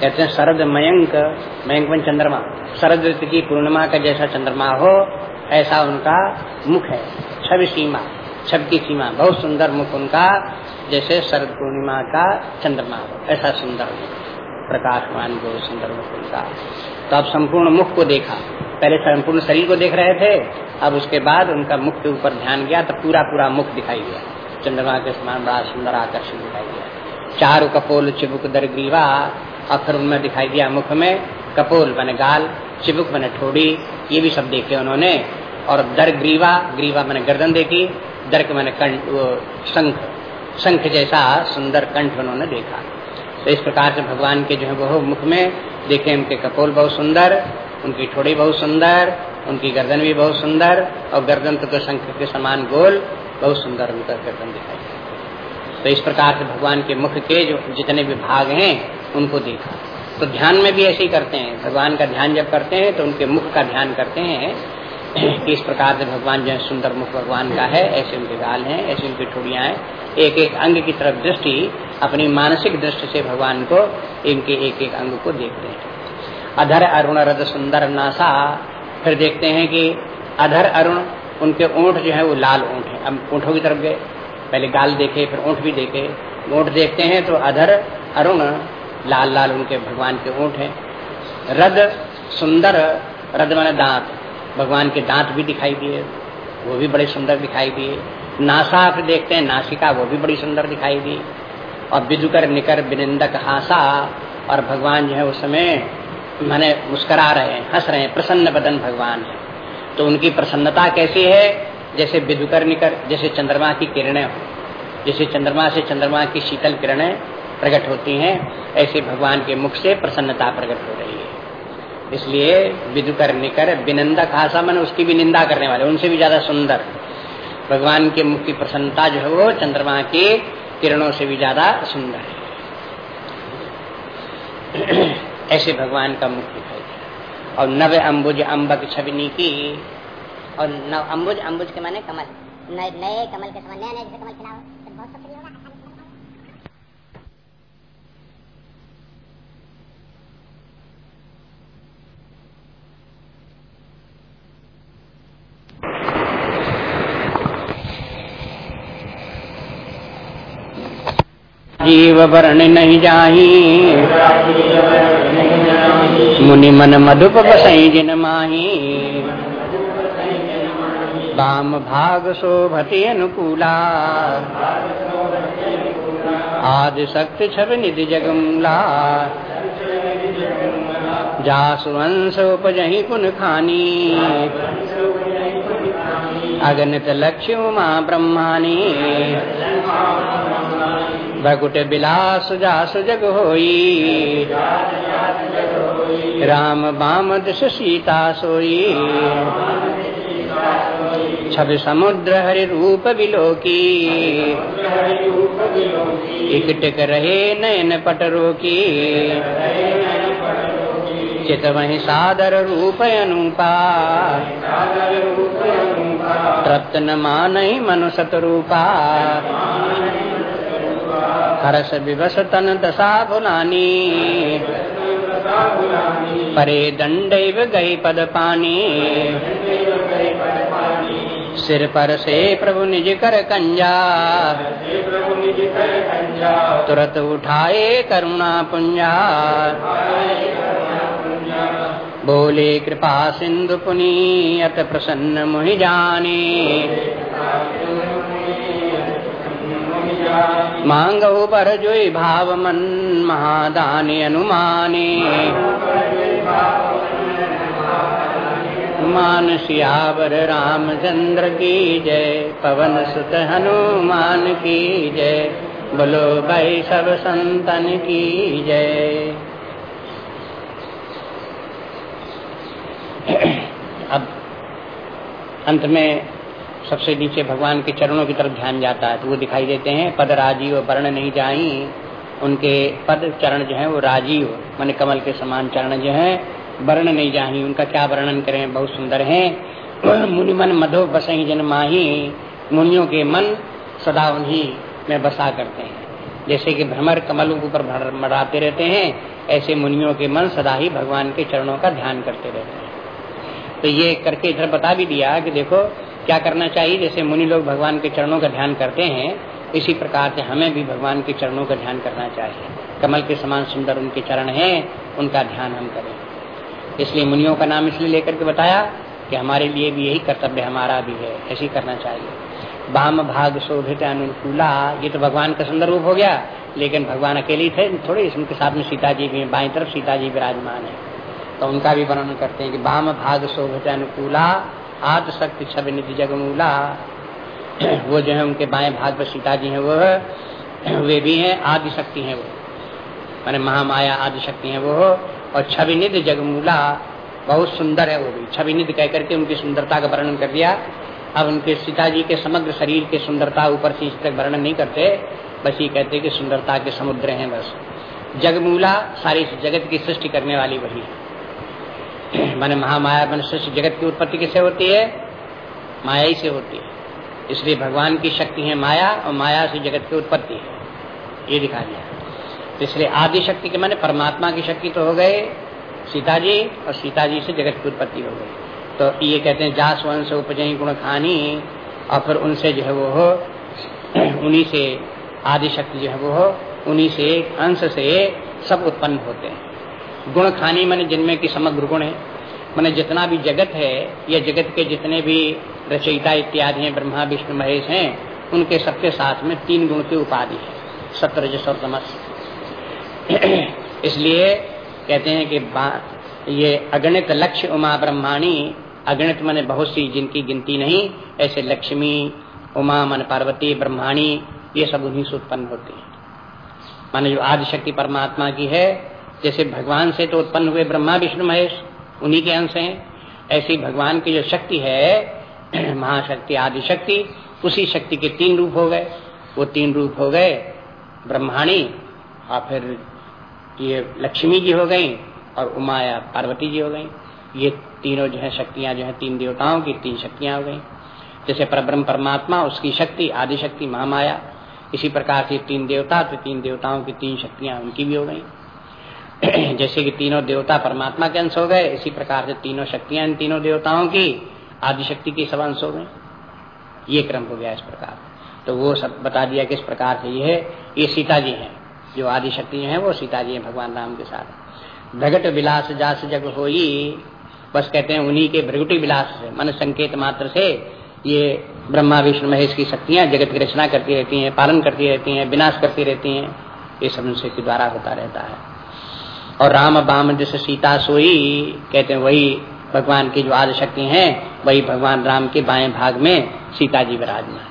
कहते हैं शरद मयंक मयंक मन चंद्रमा। शरद ऋतु की पूर्णिमा का जैसा चंद्रमा हो, ऐसा उनका मुख है। छवि सीमा। छब की सीमा। बहुत सुंदर मुख उनका, जैसे शरद पूर्णिमा का चंद्रमा हो। ऐसा सुंदर प्रकाशमान, बहुत सुंदर मुख उनका। तो अब संपूर्ण मुख को देखा। पहले संपूर्ण शरीर को देख रहे थे, अब उसके बाद उनका मुख के ऊपर ध्यान गया तो पूरा पूरा मुख दिखाई दिया चंद्रमा के समान बड़ा सुंदर आकर्षण दिखाई दिया चारु कपोल चिबुक दर ग्रीवा और फिर उनमें दिखाई दिया मुख में कपोल बने गाल, चिबुक बने ठोड़ी, ये भी सब देखे उन्होंने। और दर ग्रीवा ग्रीवा मैंने गर्दन देखी, दर के मैंने कंठ शंख शंख जैसा सुंदर कंठ उन्होंने देखा। तो इस प्रकार से भगवान के जो है, वो मुख में देखे उनके कपोल बहुत सुंदर उनकी ठोड़ी बहुत सुंदर, उनकी गर्दन भी बहुत सुंदर, और गर्दन तो शंख के समान गोल, बहुत सुंदर उनका गर्दन दिखाई तो इस प्रकार से भगवान के मुख के जो जितने भी भाग हैं, उनको देखा। तो ध्यान में भी ऐसे ही करते हैं। भगवान का ध्यान जब करते हैं तो उनके मुख का ध्यान करते हैं कि इस प्रकार से भगवान जो सुंदर मुख भगवान का है, ऐसे उनके गाल हैं, ऐसी उनकी ठोड़ियाँ हैं। एक एक अंग की तरफ़ दृष्टि, अपनी मानसिक दृष्टि से भगवान को इनके एक एक अंग को देखते हैं। अधर अरुण रद सुंदर नासा। फिर देखते हैं कि अधर अरुण, उनके ओंठ जो है वो लाल ओंठ है। अब ओंठों की तरफ़ गए। पहले गाल देखे, फिर ओंठ भी देखे। ओंठ देखते हैं तो अधर अरुण, लाल लाल उनके भगवान के ओंठ है। रद सुंदर रद माने दांत। भगवान के दांत भी दिखाई दिए, वो भी बड़े सुंदर दिखाई दिए। नासा, फिर देखते हैं नासिका, वो भी बड़ी सुंदर दिखाई दी। और बिजुकर निकर बिनिंदक हासा। और भगवान जो है उस समय माने मुस्करा रहे हैं, हंस रहे हैं, प्रसन्न बदन भगवान है। तो उनकी प्रसन्नता कैसी है? जैसे विदुकर निकर, जैसे चंद्रमा की किरणें हो, जैसे चंद्रमा से चंद्रमा की शीतल किरणें प्रकट होती हैं, ऐसे भगवान के मुख से प्रसन्नता प्रकट हो रही है। इसलिए विदुकर निकर, विनंदा खासा मन उसकी भी निंदा करने वाले, उनसे भी ज़्यादा सुंदर। भगवान के मुख की प्रसन्नता जो है वो चंद्रमा की किरणों से भी ज़्यादा सुंदर है। ऐसे भगवान का मुख दिखाई दिया। और नव अम्बुज अम्बक छवनी की और नव अम्बुज अम्बुज के माने कमल। नए कमल के समान नए नए जैसे कमल खिला तो बहुत सब होगा। जीव वर्ण नहीं जाही। मुनि मन मधुप बसई जिन माही। बाम भाग शोभति अनुकूला। आदि शक्ति छवि निधि जगमूला। जासुवंश उपजही पुन खानी। अगणित लक्ष्य उमा ब्रह्मानी। भकुट बिलास जास जग होई। राम बाम दिश सीता सोई। छवि समुद्र हरि रूप बिलोकी एक टिक रहे नयन पटरो की चित वही सादर रूप अनुपा। तृप्त न मान मनुषत रूपा। हरस विवस तन दशा भुलानी। परे दंड गई पद पानी सिर पर से प्रभु निज कर कंजा तुरत उठाए करुणा पुंजा बोले कृपा सिंधु पुनीयत प्रसन्न मुहि जाने। मांगो पर जो भाव मन महादानी अनुमाने। हनुमान सियावर रामचंद्र की जय, पवन सुत हनुमान की जय, बोलो भाई सब संतन की जय। अब अंत में सबसे नीचे भगवान के चरणों की तरफ़ ध्यान जाता है तो वो दिखाई देते हैं पद राजीव वर्ण नहीं जाई, उनके पद चरण जो है वो राजीव मान कमल के समान चरण जो है, वर्ण नहीं जाही उनका क्या वर्णन करें, बहुत सुंदर है। [CLEARS THROAT] मुनि मन मधो बसही जन माही, मुनियों के मन सदा उन्हीं में बसा करते हैं। जैसे कि भ्रमर कमलों के ऊपर मराते रहते हैं, ऐसे मुनियों के मन सदा ही भगवान के चरणों का ध्यान करते रहते हैं। तो ये करके इधर बता भी दिया कि देखो क्या करना चाहिए? जैसे मुनि लोग भगवान के चरणों का ध्यान करते हैं, इसी प्रकार से हमें भी भगवान के चरणों का ध्यान करना चाहिए। कमल के समान सुंदर उनके चरण हैं, उनका ध्यान हम करें। इसलिए मुनियों का नाम इसलिए लेकर के बताया कि हमारे लिए भी यही कर्तव्य हमारा भी है, ऐसी करना चाहिए। बाम भाग शोभित अनुकूला, ये तो भगवान का सुंदर रूप हो गया, लेकिन भगवान अकेले थे, थोड़े उनके साथ में सीता जी भी बाई तरफ़ सीता जी विराजमान है। तो उनका भी वर्णन करते हैं कि वाम भाग शोभित अनुकूला आद शक्ति छवि निधि जगमूला। [CLEARS THROAT] वो जो है उनके बाएँ भाग पर सीता जी हैं, वो [CLEARS THROAT] वे भी हैं, आदि शक्ति हैं वो। मैंने महामाया आदि शक्ति हैं वो, और छवि निधि जगमूला, बहुत सुंदर है वो भी। छवि निधि कह करके उनकी सुंदरता का वर्णन कर दिया। अब उनके सीता जी के समग्र शरीर के सुंदरता ऊपर से इस तरह वर्णन नहीं करते, बस ये कहते कि सुंदरता के समुद्र हैं बस। जगमूला सारी जगत की सृष्टि करने वाली वही है। माने महामाया मन सृष्टि जगत की उत्पत्ति किससे होती है? माया ही से होती है। इसलिए भगवान की शक्ति है माया और माया से जगत की उत्पत्ति है। ये दिखा दिया। तो इसलिए आदि शक्ति के माने परमात्मा की शक्ति तो हो गए सीता जी और सीता जी से जगत की उत्पत्ति हो गई। तो ये कहते हैं, जास वंश उपजयी गुण खानी, और फिर उनसे जो है वो हो, उन्हीं से आदि शक्ति जो है वो हो, उन्हीं से अंश से सब उत्पन्न होते हैं। गुण खानी मैंने जिनमें की समग्र गुण है। मैंने जितना भी जगत है, या जगत के जितने भी रचयिता इत्यादि हैं, ब्रह्मा, विष्णु, महेश हैं, उनके सबके साथ में तीन गुण की उपाधि है सत्रजस और तमस इसलिए कहते हैं कि ये अगणित लक्ष्य उमा ब्रह्माणी, अगणित मैंने बहुत सी जिनकी गिनती नहीं, ऐसे लक्ष्मी, उमा, मन पार्वती, ब्रह्माणी, ये सब उन्हीं से उत्पन्न होती है। माने जो आदिशक्ति परमात्मा की है, जैसे भगवान से तो उत्पन्न हुए ब्रह्मा, विष्णु, महेश उन्हीं के अंश हैं। ऐसी भगवान की जो शक्ति है, [CLEARS THROAT] महाशक्ति आदि शक्ति उसी शक्ति के तीन रूप हो गए। वो तीन रूप हो गए, ब्रह्माणी और फिर ये लक्ष्मी जी हो गई और उमाया पार्वती जी हो गई। ये तीनों जो है शक्तियाँ, जो है तीन देवताओं की तीन शक्तियाँ हो गई। जैसे परब्रह्म परमात्मा, उसकी शक्ति आदि शक्ति महामाया, इसी प्रकार से तीन देवता तो तीन देवताओं की तीन शक्तियाँ उनकी भी हो गई। [CLEARS THROAT] जैसे कि तीनों देवता परमात्मा के अंश हो गए, इसी प्रकार से तीनों शक्तियाँ इन तीनों देवताओं की आदि शक्ति की सब अंश हो गई ये क्रम हो गया इस प्रकार तो वो सब बता दिया किस प्रकार से ये है, ये सीता जी हैं। जो आदि शक्ति है, वो सीता जी है भगवान राम के साथ। भगट विलास जास जग हो बस कहते हैं उन्हीं के भ्रगुटी विलास से, मन संकेत मात्र से ये ब्रह्मा, विष्णु, महेश की शक्तियाँ जगत की रचना करती रहती हैं, पालन करती रहती हैं, विनाश करती रहती हैं, ये सब उनसे द्वारा होता रहता है। और राम बाम जैसे सीता सोई, कहते हैं, वही भगवान की जो आदि शक्ति है, वही भगवान राम के बाएँ भाग में सीता जी विराजमान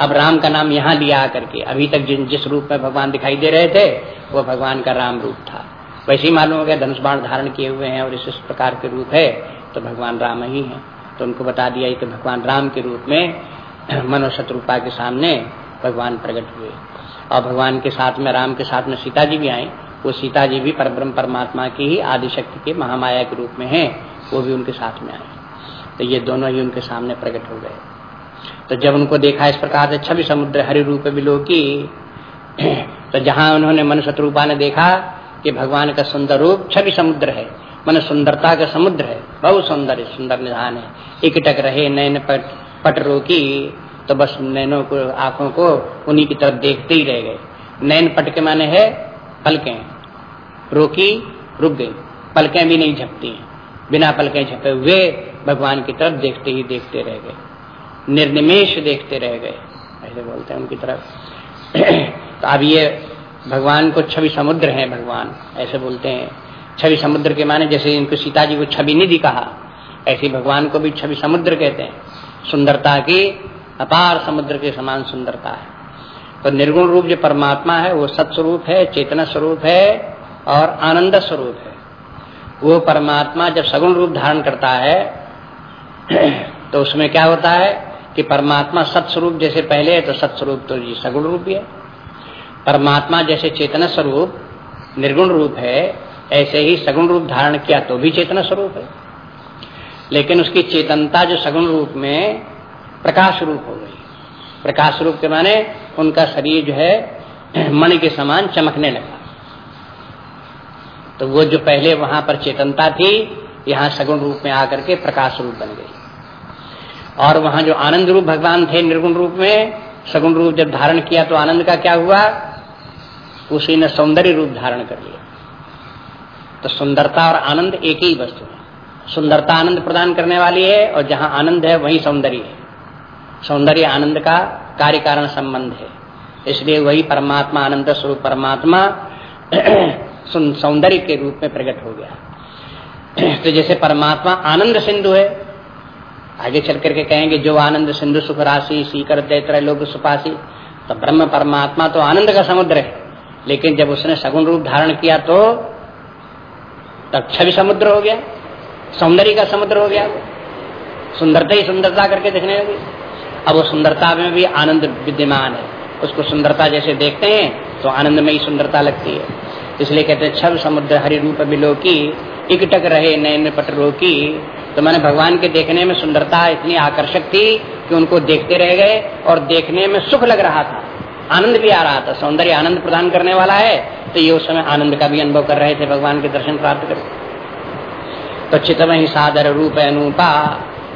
अब राम का नाम यहाँ लिया करके अभी तक जिन जिस रूप में भगवान दिखाई दे रहे थे, वो भगवान का राम रूप था। वैसे ही मालूम हो गया, धनुष बाण धारण किए हुए हैं और इस प्रकार के रूप है तो भगवान राम ही है। तो उनको बता दिया कि भगवान राम के रूप में [CLEARS THROAT] मनो शत्रुपा के सामने भगवान प्रकट हुए। और भगवान के साथ में, राम के साथ में सीता जी भी आई वो सीता जी भी परब्रह्म परमात्मा की ही आदिशक्ति के महामाया के रूप में है, वो भी उनके साथ में आए। तो ये दोनों ही उनके सामने प्रकट हो गए। तो जब उनको देखा इस प्रकार से छवि समुद्र हरि रूप बिलो की तो जहाँ उन्होंने मन रूपा ने देखा कि भगवान का सुंदर रूप छवि समुद्र है मन सुंदरता का समुद्र है, बहुत सुंदर है, सुंदर निधान है। इकटक रहे नैन पट पट रोकी तो बस नैनों को, आँखों को उन्हीं की तरफ़ देखते ही रह गए। नैन पट के माने है पलकें। रोकी, रुक गई। पलकें भी नहीं झपती बिना पलकें झपे हुए भगवान की तरफ़ देखते ही देखते रह गए। निर्निमेश देखते रह गए। ऐसे बोलते हैं उनकी तरफ़। तो अब ये भगवान को छवि समुद्र है भगवान। ऐसे बोलते हैं। छवि समुद्र के माने जैसे इनको सीता जी को छवि निधि कहा। ऐसे भगवान को भी छवि समुद्र कहते हैं। सुंदरता की अपार समुद्र के समान सुंदरता है। तो निर्गुण रूप जो परमात्मा है, वो सत्स्वरूप है, चेतना स्वरूप है और आनंद स्वरूप है। वो परमात्मा जब सगुण रूप धारण करता है तो उसमें क्या होता है कि परमात्मा सत्स्वरूप जैसे पहले है तो सत्स्वरूप तो जी सगुण रूप ही है। परमात्मा जैसे चेतना स्वरूप, निर्गुण रूप है, ऐसे ही सगुण रूप धारण किया तो भी चेतना स्वरूप है। लेकिन उसकी चेतनता जो सगुण रूप में प्रकाश रूप हो गई। प्रकाश रूप के माने उनका शरीर जो है, मन के समान चमकने लगा। तो वो जो पहले वहाँ पर चेतनता थी, यहाँ सगुण रूप में आकर के प्रकाश रूप बन गई। और वहाँ जो आनंद रूप भगवान थे निर्गुण रूप में, सगुण रूप जब धारण किया तो आनंद का क्या हुआ? उसी ने सौंदर्य रूप धारण कर लिया। तो सुंदरता और आनंद एक ही वस्तु है। सुंदरता आनंद प्रदान करने वाली है, और जहाँ आनंद है, वही सौंदर्य है। सौंदर्य आनंद का कार्य कारण संबंध है। इसलिए वही परमात्मा आनंद स्वरूप परमात्मा [CLEARS THROAT] सौंदर्य के रूप में प्रकट हो गया। [CLEARS THROAT] तो जैसे परमात्मा आनंद सिंधु है, आगे चल करके कहेंगे, जो आनंद सिंधु सुख राशि, सीकर दैत्र लोग सुपासी तो ब्रह्म परमात्मा तो आनंद का समुद्र है। लेकिन जब उसने सगुण रूप धारण किया तो तब छवि समुद्र हो गया, सौंदर्य का समुद्र हो गया। सुंदरता ही सुंदरता करके देखने लगी। अब वो सुंदरता में भी आनंद विद्यमान है। उसको सुंदरता जैसे देखते हैं तो आनंद में ही सुंदरता लगती है। इसलिए कहते हैं छव समुद्र हरि रूप बिलो की, इकटक रहे नयन पट रोकी तो मैंने भगवान के देखने में सुंदरता इतनी आकर्षक थी कि उनको देखते रह गए और देखने में सुख लग रहा था। आनंद भी आ रहा था। सौंदर्य आनंद प्रदान करने वाला है। तो ये उस समय आनंद का भी अनुभव कर रहे थे, भगवान के दर्शन प्राप्त कर। तो चितम ही सादर रूप अनुपा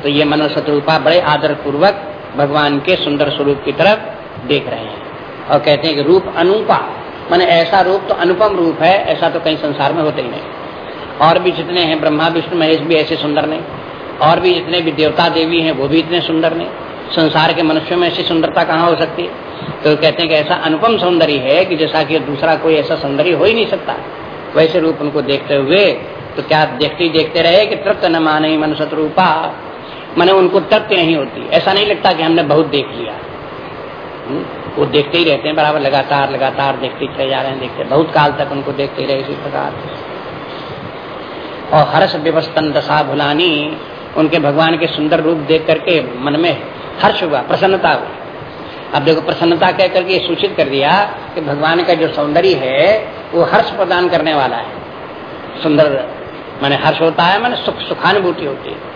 तो ये मनो शत्रुपा बड़े आदर पूर्वक भगवान के सुंदर स्वरूप की तरफ़ देख रहे हैं। और कहते हैं कि रूप अनुपा, मैंने ऐसा रूप तो अनुपम रूप है, ऐसा तो कहीं संसार में होते ही नहीं। और भी जितने हैं, ब्रह्मा, विष्णु, महेश भी ऐसे सुंदर नहीं। और भी जितने भी देवता देवी हैं, वो भी इतने सुंदर नहीं। संसार के मनुष्यों में ऐसी सुंदरता कहाँ हो सकती है? तो कहते हैं कि ऐसा अनुपम सौंदर्य है कि जैसा कि दूसरा कोई ऐसा सौंदर्य हो ही नहीं सकता। वैसे रूप उनको देखते हुए तो क्या देखते ही देखते रहे कि तृप्त न माने मन शत्रुपा? मैंने उनको तृप्त नहीं होती। ऐसा नहीं लगता कि हमने बहुत देख लिया। हम्म, वो देखते ही रहते हैं बराबर लगातार लगातार देखते चले जा रहे हैं देखते बहुत काल तक उनको देखते ही रहे इसी प्रकार। और हर्ष व्यवस्थन दशा भुलानी उनके भगवान के सुंदर रूप देख करके मन में हर्ष हुआ प्रसन्नता हुई। अब देखो प्रसन्नता कह करके सूचित कर दिया कि भगवान का जो सौंदर्य है वो हर्ष प्रदान करने वाला है। सुंदर माने हर्ष होता है माने सुख सुखानुभूति होती है।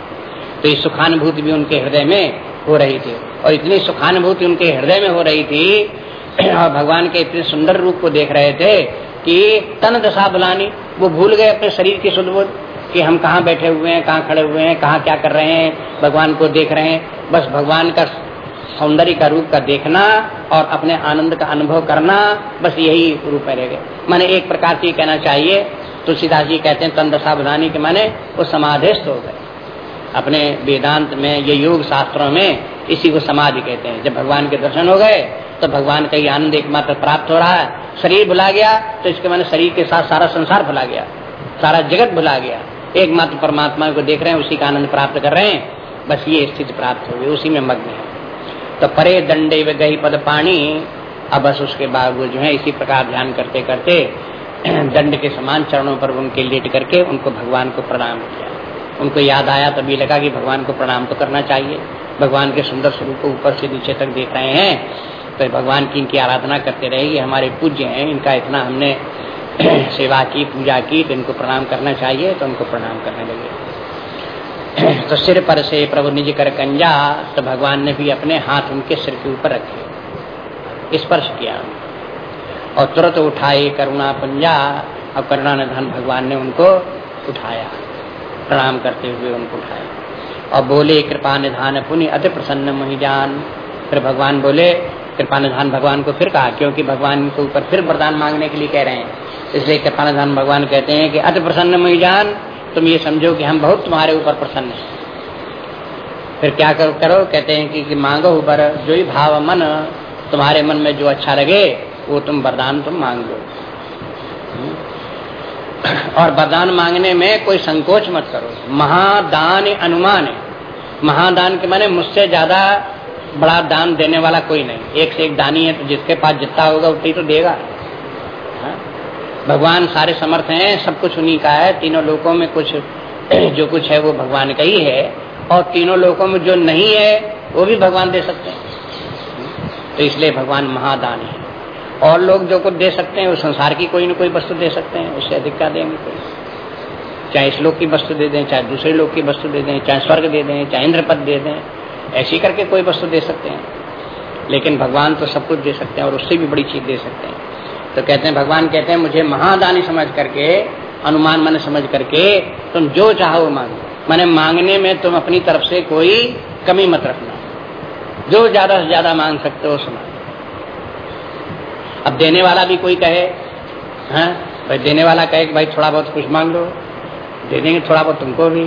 तो ये सुखानुभूति भी उनके हृदय में हो रही थी। और इतनी सुखानुभूति उनके हृदय में हो रही थी, [CLEARS THROAT] और भगवान के इतने सुंदर रूप को देख रहे थे कि तन दशा बुलानी, वो भूल गए अपने शरीर की सुध कि हम कहाँ बैठे हुए हैं, कहाँ खड़े हुए हैं, कहाँ क्या कर रहे हैं, भगवान को देख रहे हैं। बस भगवान का सौंदर्य का रूप का देखना और अपने आनंद का अनुभव करना, बस यही रूप रह गए। मैंने एक प्रकार से कहना चाहिए, तुलसीदास जी कहते हैं, तन दशा बुलानी के माने वो समाधिस्थ हो गए। अपने वेदांत में, ये योग शास्त्रों में, इसी को समाधि कहते हैं। जब भगवान के दर्शन हो गए तो भगवान का ही आनंद एकमात्र प्राप्त हो रहा है। शरीर भुला गया तो इसके मैंने शरीर के साथ सारा संसार भुला गया, सारा जगत भुला गया। एकमात्र परमात्मा को देख रहे हैं, उसी का आनंद प्राप्त कर रहे हैं। बस ये स्थिति प्राप्त हो गई, उसी में मग्न है। तो परे दंडे व गही पद पानी अब बस उसके बाद वो जो है, इसी प्रकार ध्यान करते करते दंड के समान चरणों पर उनके लेट करके उनको भगवान को प्रणाम किया। उनको याद आया, तभी लगा कि भगवान को प्रणाम तो करना चाहिए। भगवान के सुंदर स्वरूप को ऊपर से नीचे तक देख रहे हैं तो भगवान की इनकी आराधना करते रहे कि हमारे पूज्य हैं, इनका इतना हमने [CLEARS THROAT] सेवा की, पूजा की तो इनको प्रणाम करना चाहिए तो उनको प्रणाम करने लगे। [CLEARS THROAT] तो सिर पर से प्रभु निज कर कंजा तो भगवान ने भी अपने हाथ उनके सिर के ऊपर रखे, स्पर्श किया। और तुरंत उठाए करुणा पंजा, और करुणा निधान भगवान ने उनको उठाया। प्रणाम करते हुए उनको उठाया। और बोले कृपा निधान पुण्य अति प्रसन्न महिजान फिर भगवान बोले कृपा निधान भगवान को फिर कहा क्योंकि भगवान के ऊपर फिर वरदान मांगने के लिए कह रहे हैं। इसलिए कृपा निधान भगवान कहते हैं कि अति प्रसन्न महिजान तुम ये समझो कि हम बहुत तुम्हारे ऊपर प्रसन्न हैं। फिर क्या करो करो? कहते हैं कि, कि मांगो ऊपर जो ही भाव मन तुम्हारे मन में जो अच्छा लगे वो तुम वरदान तुम मांग। लो और वरदान मांगने में कोई संकोच मत करो। महादान अनुमान है। महादान के माने मुझसे ज़्यादा बड़ा दान देने वाला कोई नहीं। एक से एक दानी है तो जिसके पास जितना होगा उतनी तो देगा। हाँ? भगवान सारे समर्थ हैं, सब कुछ उन्हीं का है। तीनों लोगों में कुछ, जो कुछ है वो भगवान का ही है। और तीनों लोगों में जो नहीं है, वो भी भगवान दे सकते हैं। तो इसलिए भगवान महादान है। और लोग जो कुछ दे सकते हैं वो संसार की कोई ना कोई वस्तु दे सकते हैं उससे अधिक क्या देंगे कोई? चाहे इस लोग की वस्तु दे दें, चाहे दूसरे लोग की वस्तु दे दें, चाहे स्वर्ग दे दें, चाहे इंद्र पद दे दें, ऐसी करके कोई वस्तु दे सकते हैं। लेकिन भगवान तो सब कुछ दे सकते हैं और उससे भी बड़ी चीज़ दे सकते हैं। तो कहते हैं, भगवान कहते हैं, मुझे महादानी समझ करके, अनुमान मन समझ करके, तुम जो चाहो मांगो। मैंने मांगने में तुम अपनी तरफ़ से कोई कमी मत रखना। जो ज़्यादा से ज़्यादा मांग सकते हो सुना अब देने वाला भी कोई कहे हाँ? भाई देने वाला कहे कि भाई थोड़ा बहुत कुछ मांग लो। दे देंगे थोड़ा बहुत तुमको भी।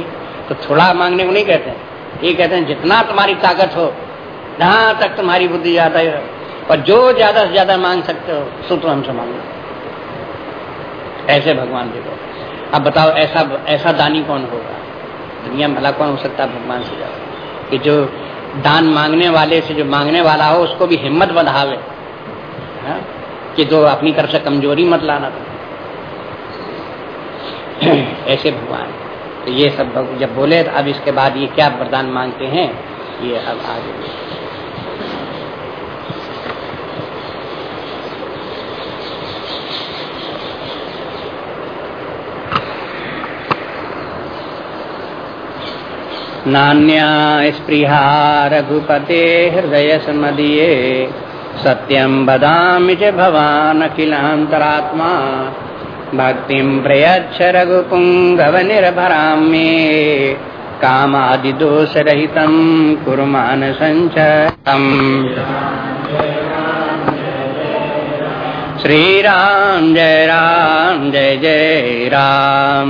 तो थोड़ा मांगने को नहीं कहते। ये कहते हैं, जितना तुम्हारी ताकत हो, जहाँ तक तुम्हारी बुद्धि ज़्यादा है और जो ज़्यादा से ज़्यादा मांग सकते हो सो तो हमसे मांगो ऐसे भगवान देखो अब बताओ, ऐसा ऐसा दानी कौन होगा? दुनिया में भला कौन हो सकता है भगवान से ज़्यादा कि जो दान मांगने वाले से जो मांगने वाला हो, उसको भी हिम्मत बढ़ावे हाँ? कि जो अपनी तरफ़ से कमज़ोरी मत लाना था [CLEARS THROAT] ऐसे भगवान। तो ये सब जब बोले तो अब इसके बाद ये क्या वरदान मांगते हैं, ये अब आगे नान्या स्पृहा रघुपते हृदय समदीये। सत्यम बदामि च अखिलान्तरात्मा। भक्तिं प्रयच्छ रघुपुङ्गवनिर्भरां मे। कामादिदोषरहितं कुर्मान् सञ्चतम् श्रीराम जय राम जय जय राम।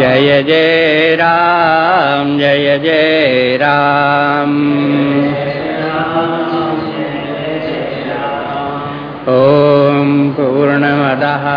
जय जय राम जय जय राम। ॐ पूर्णमदः।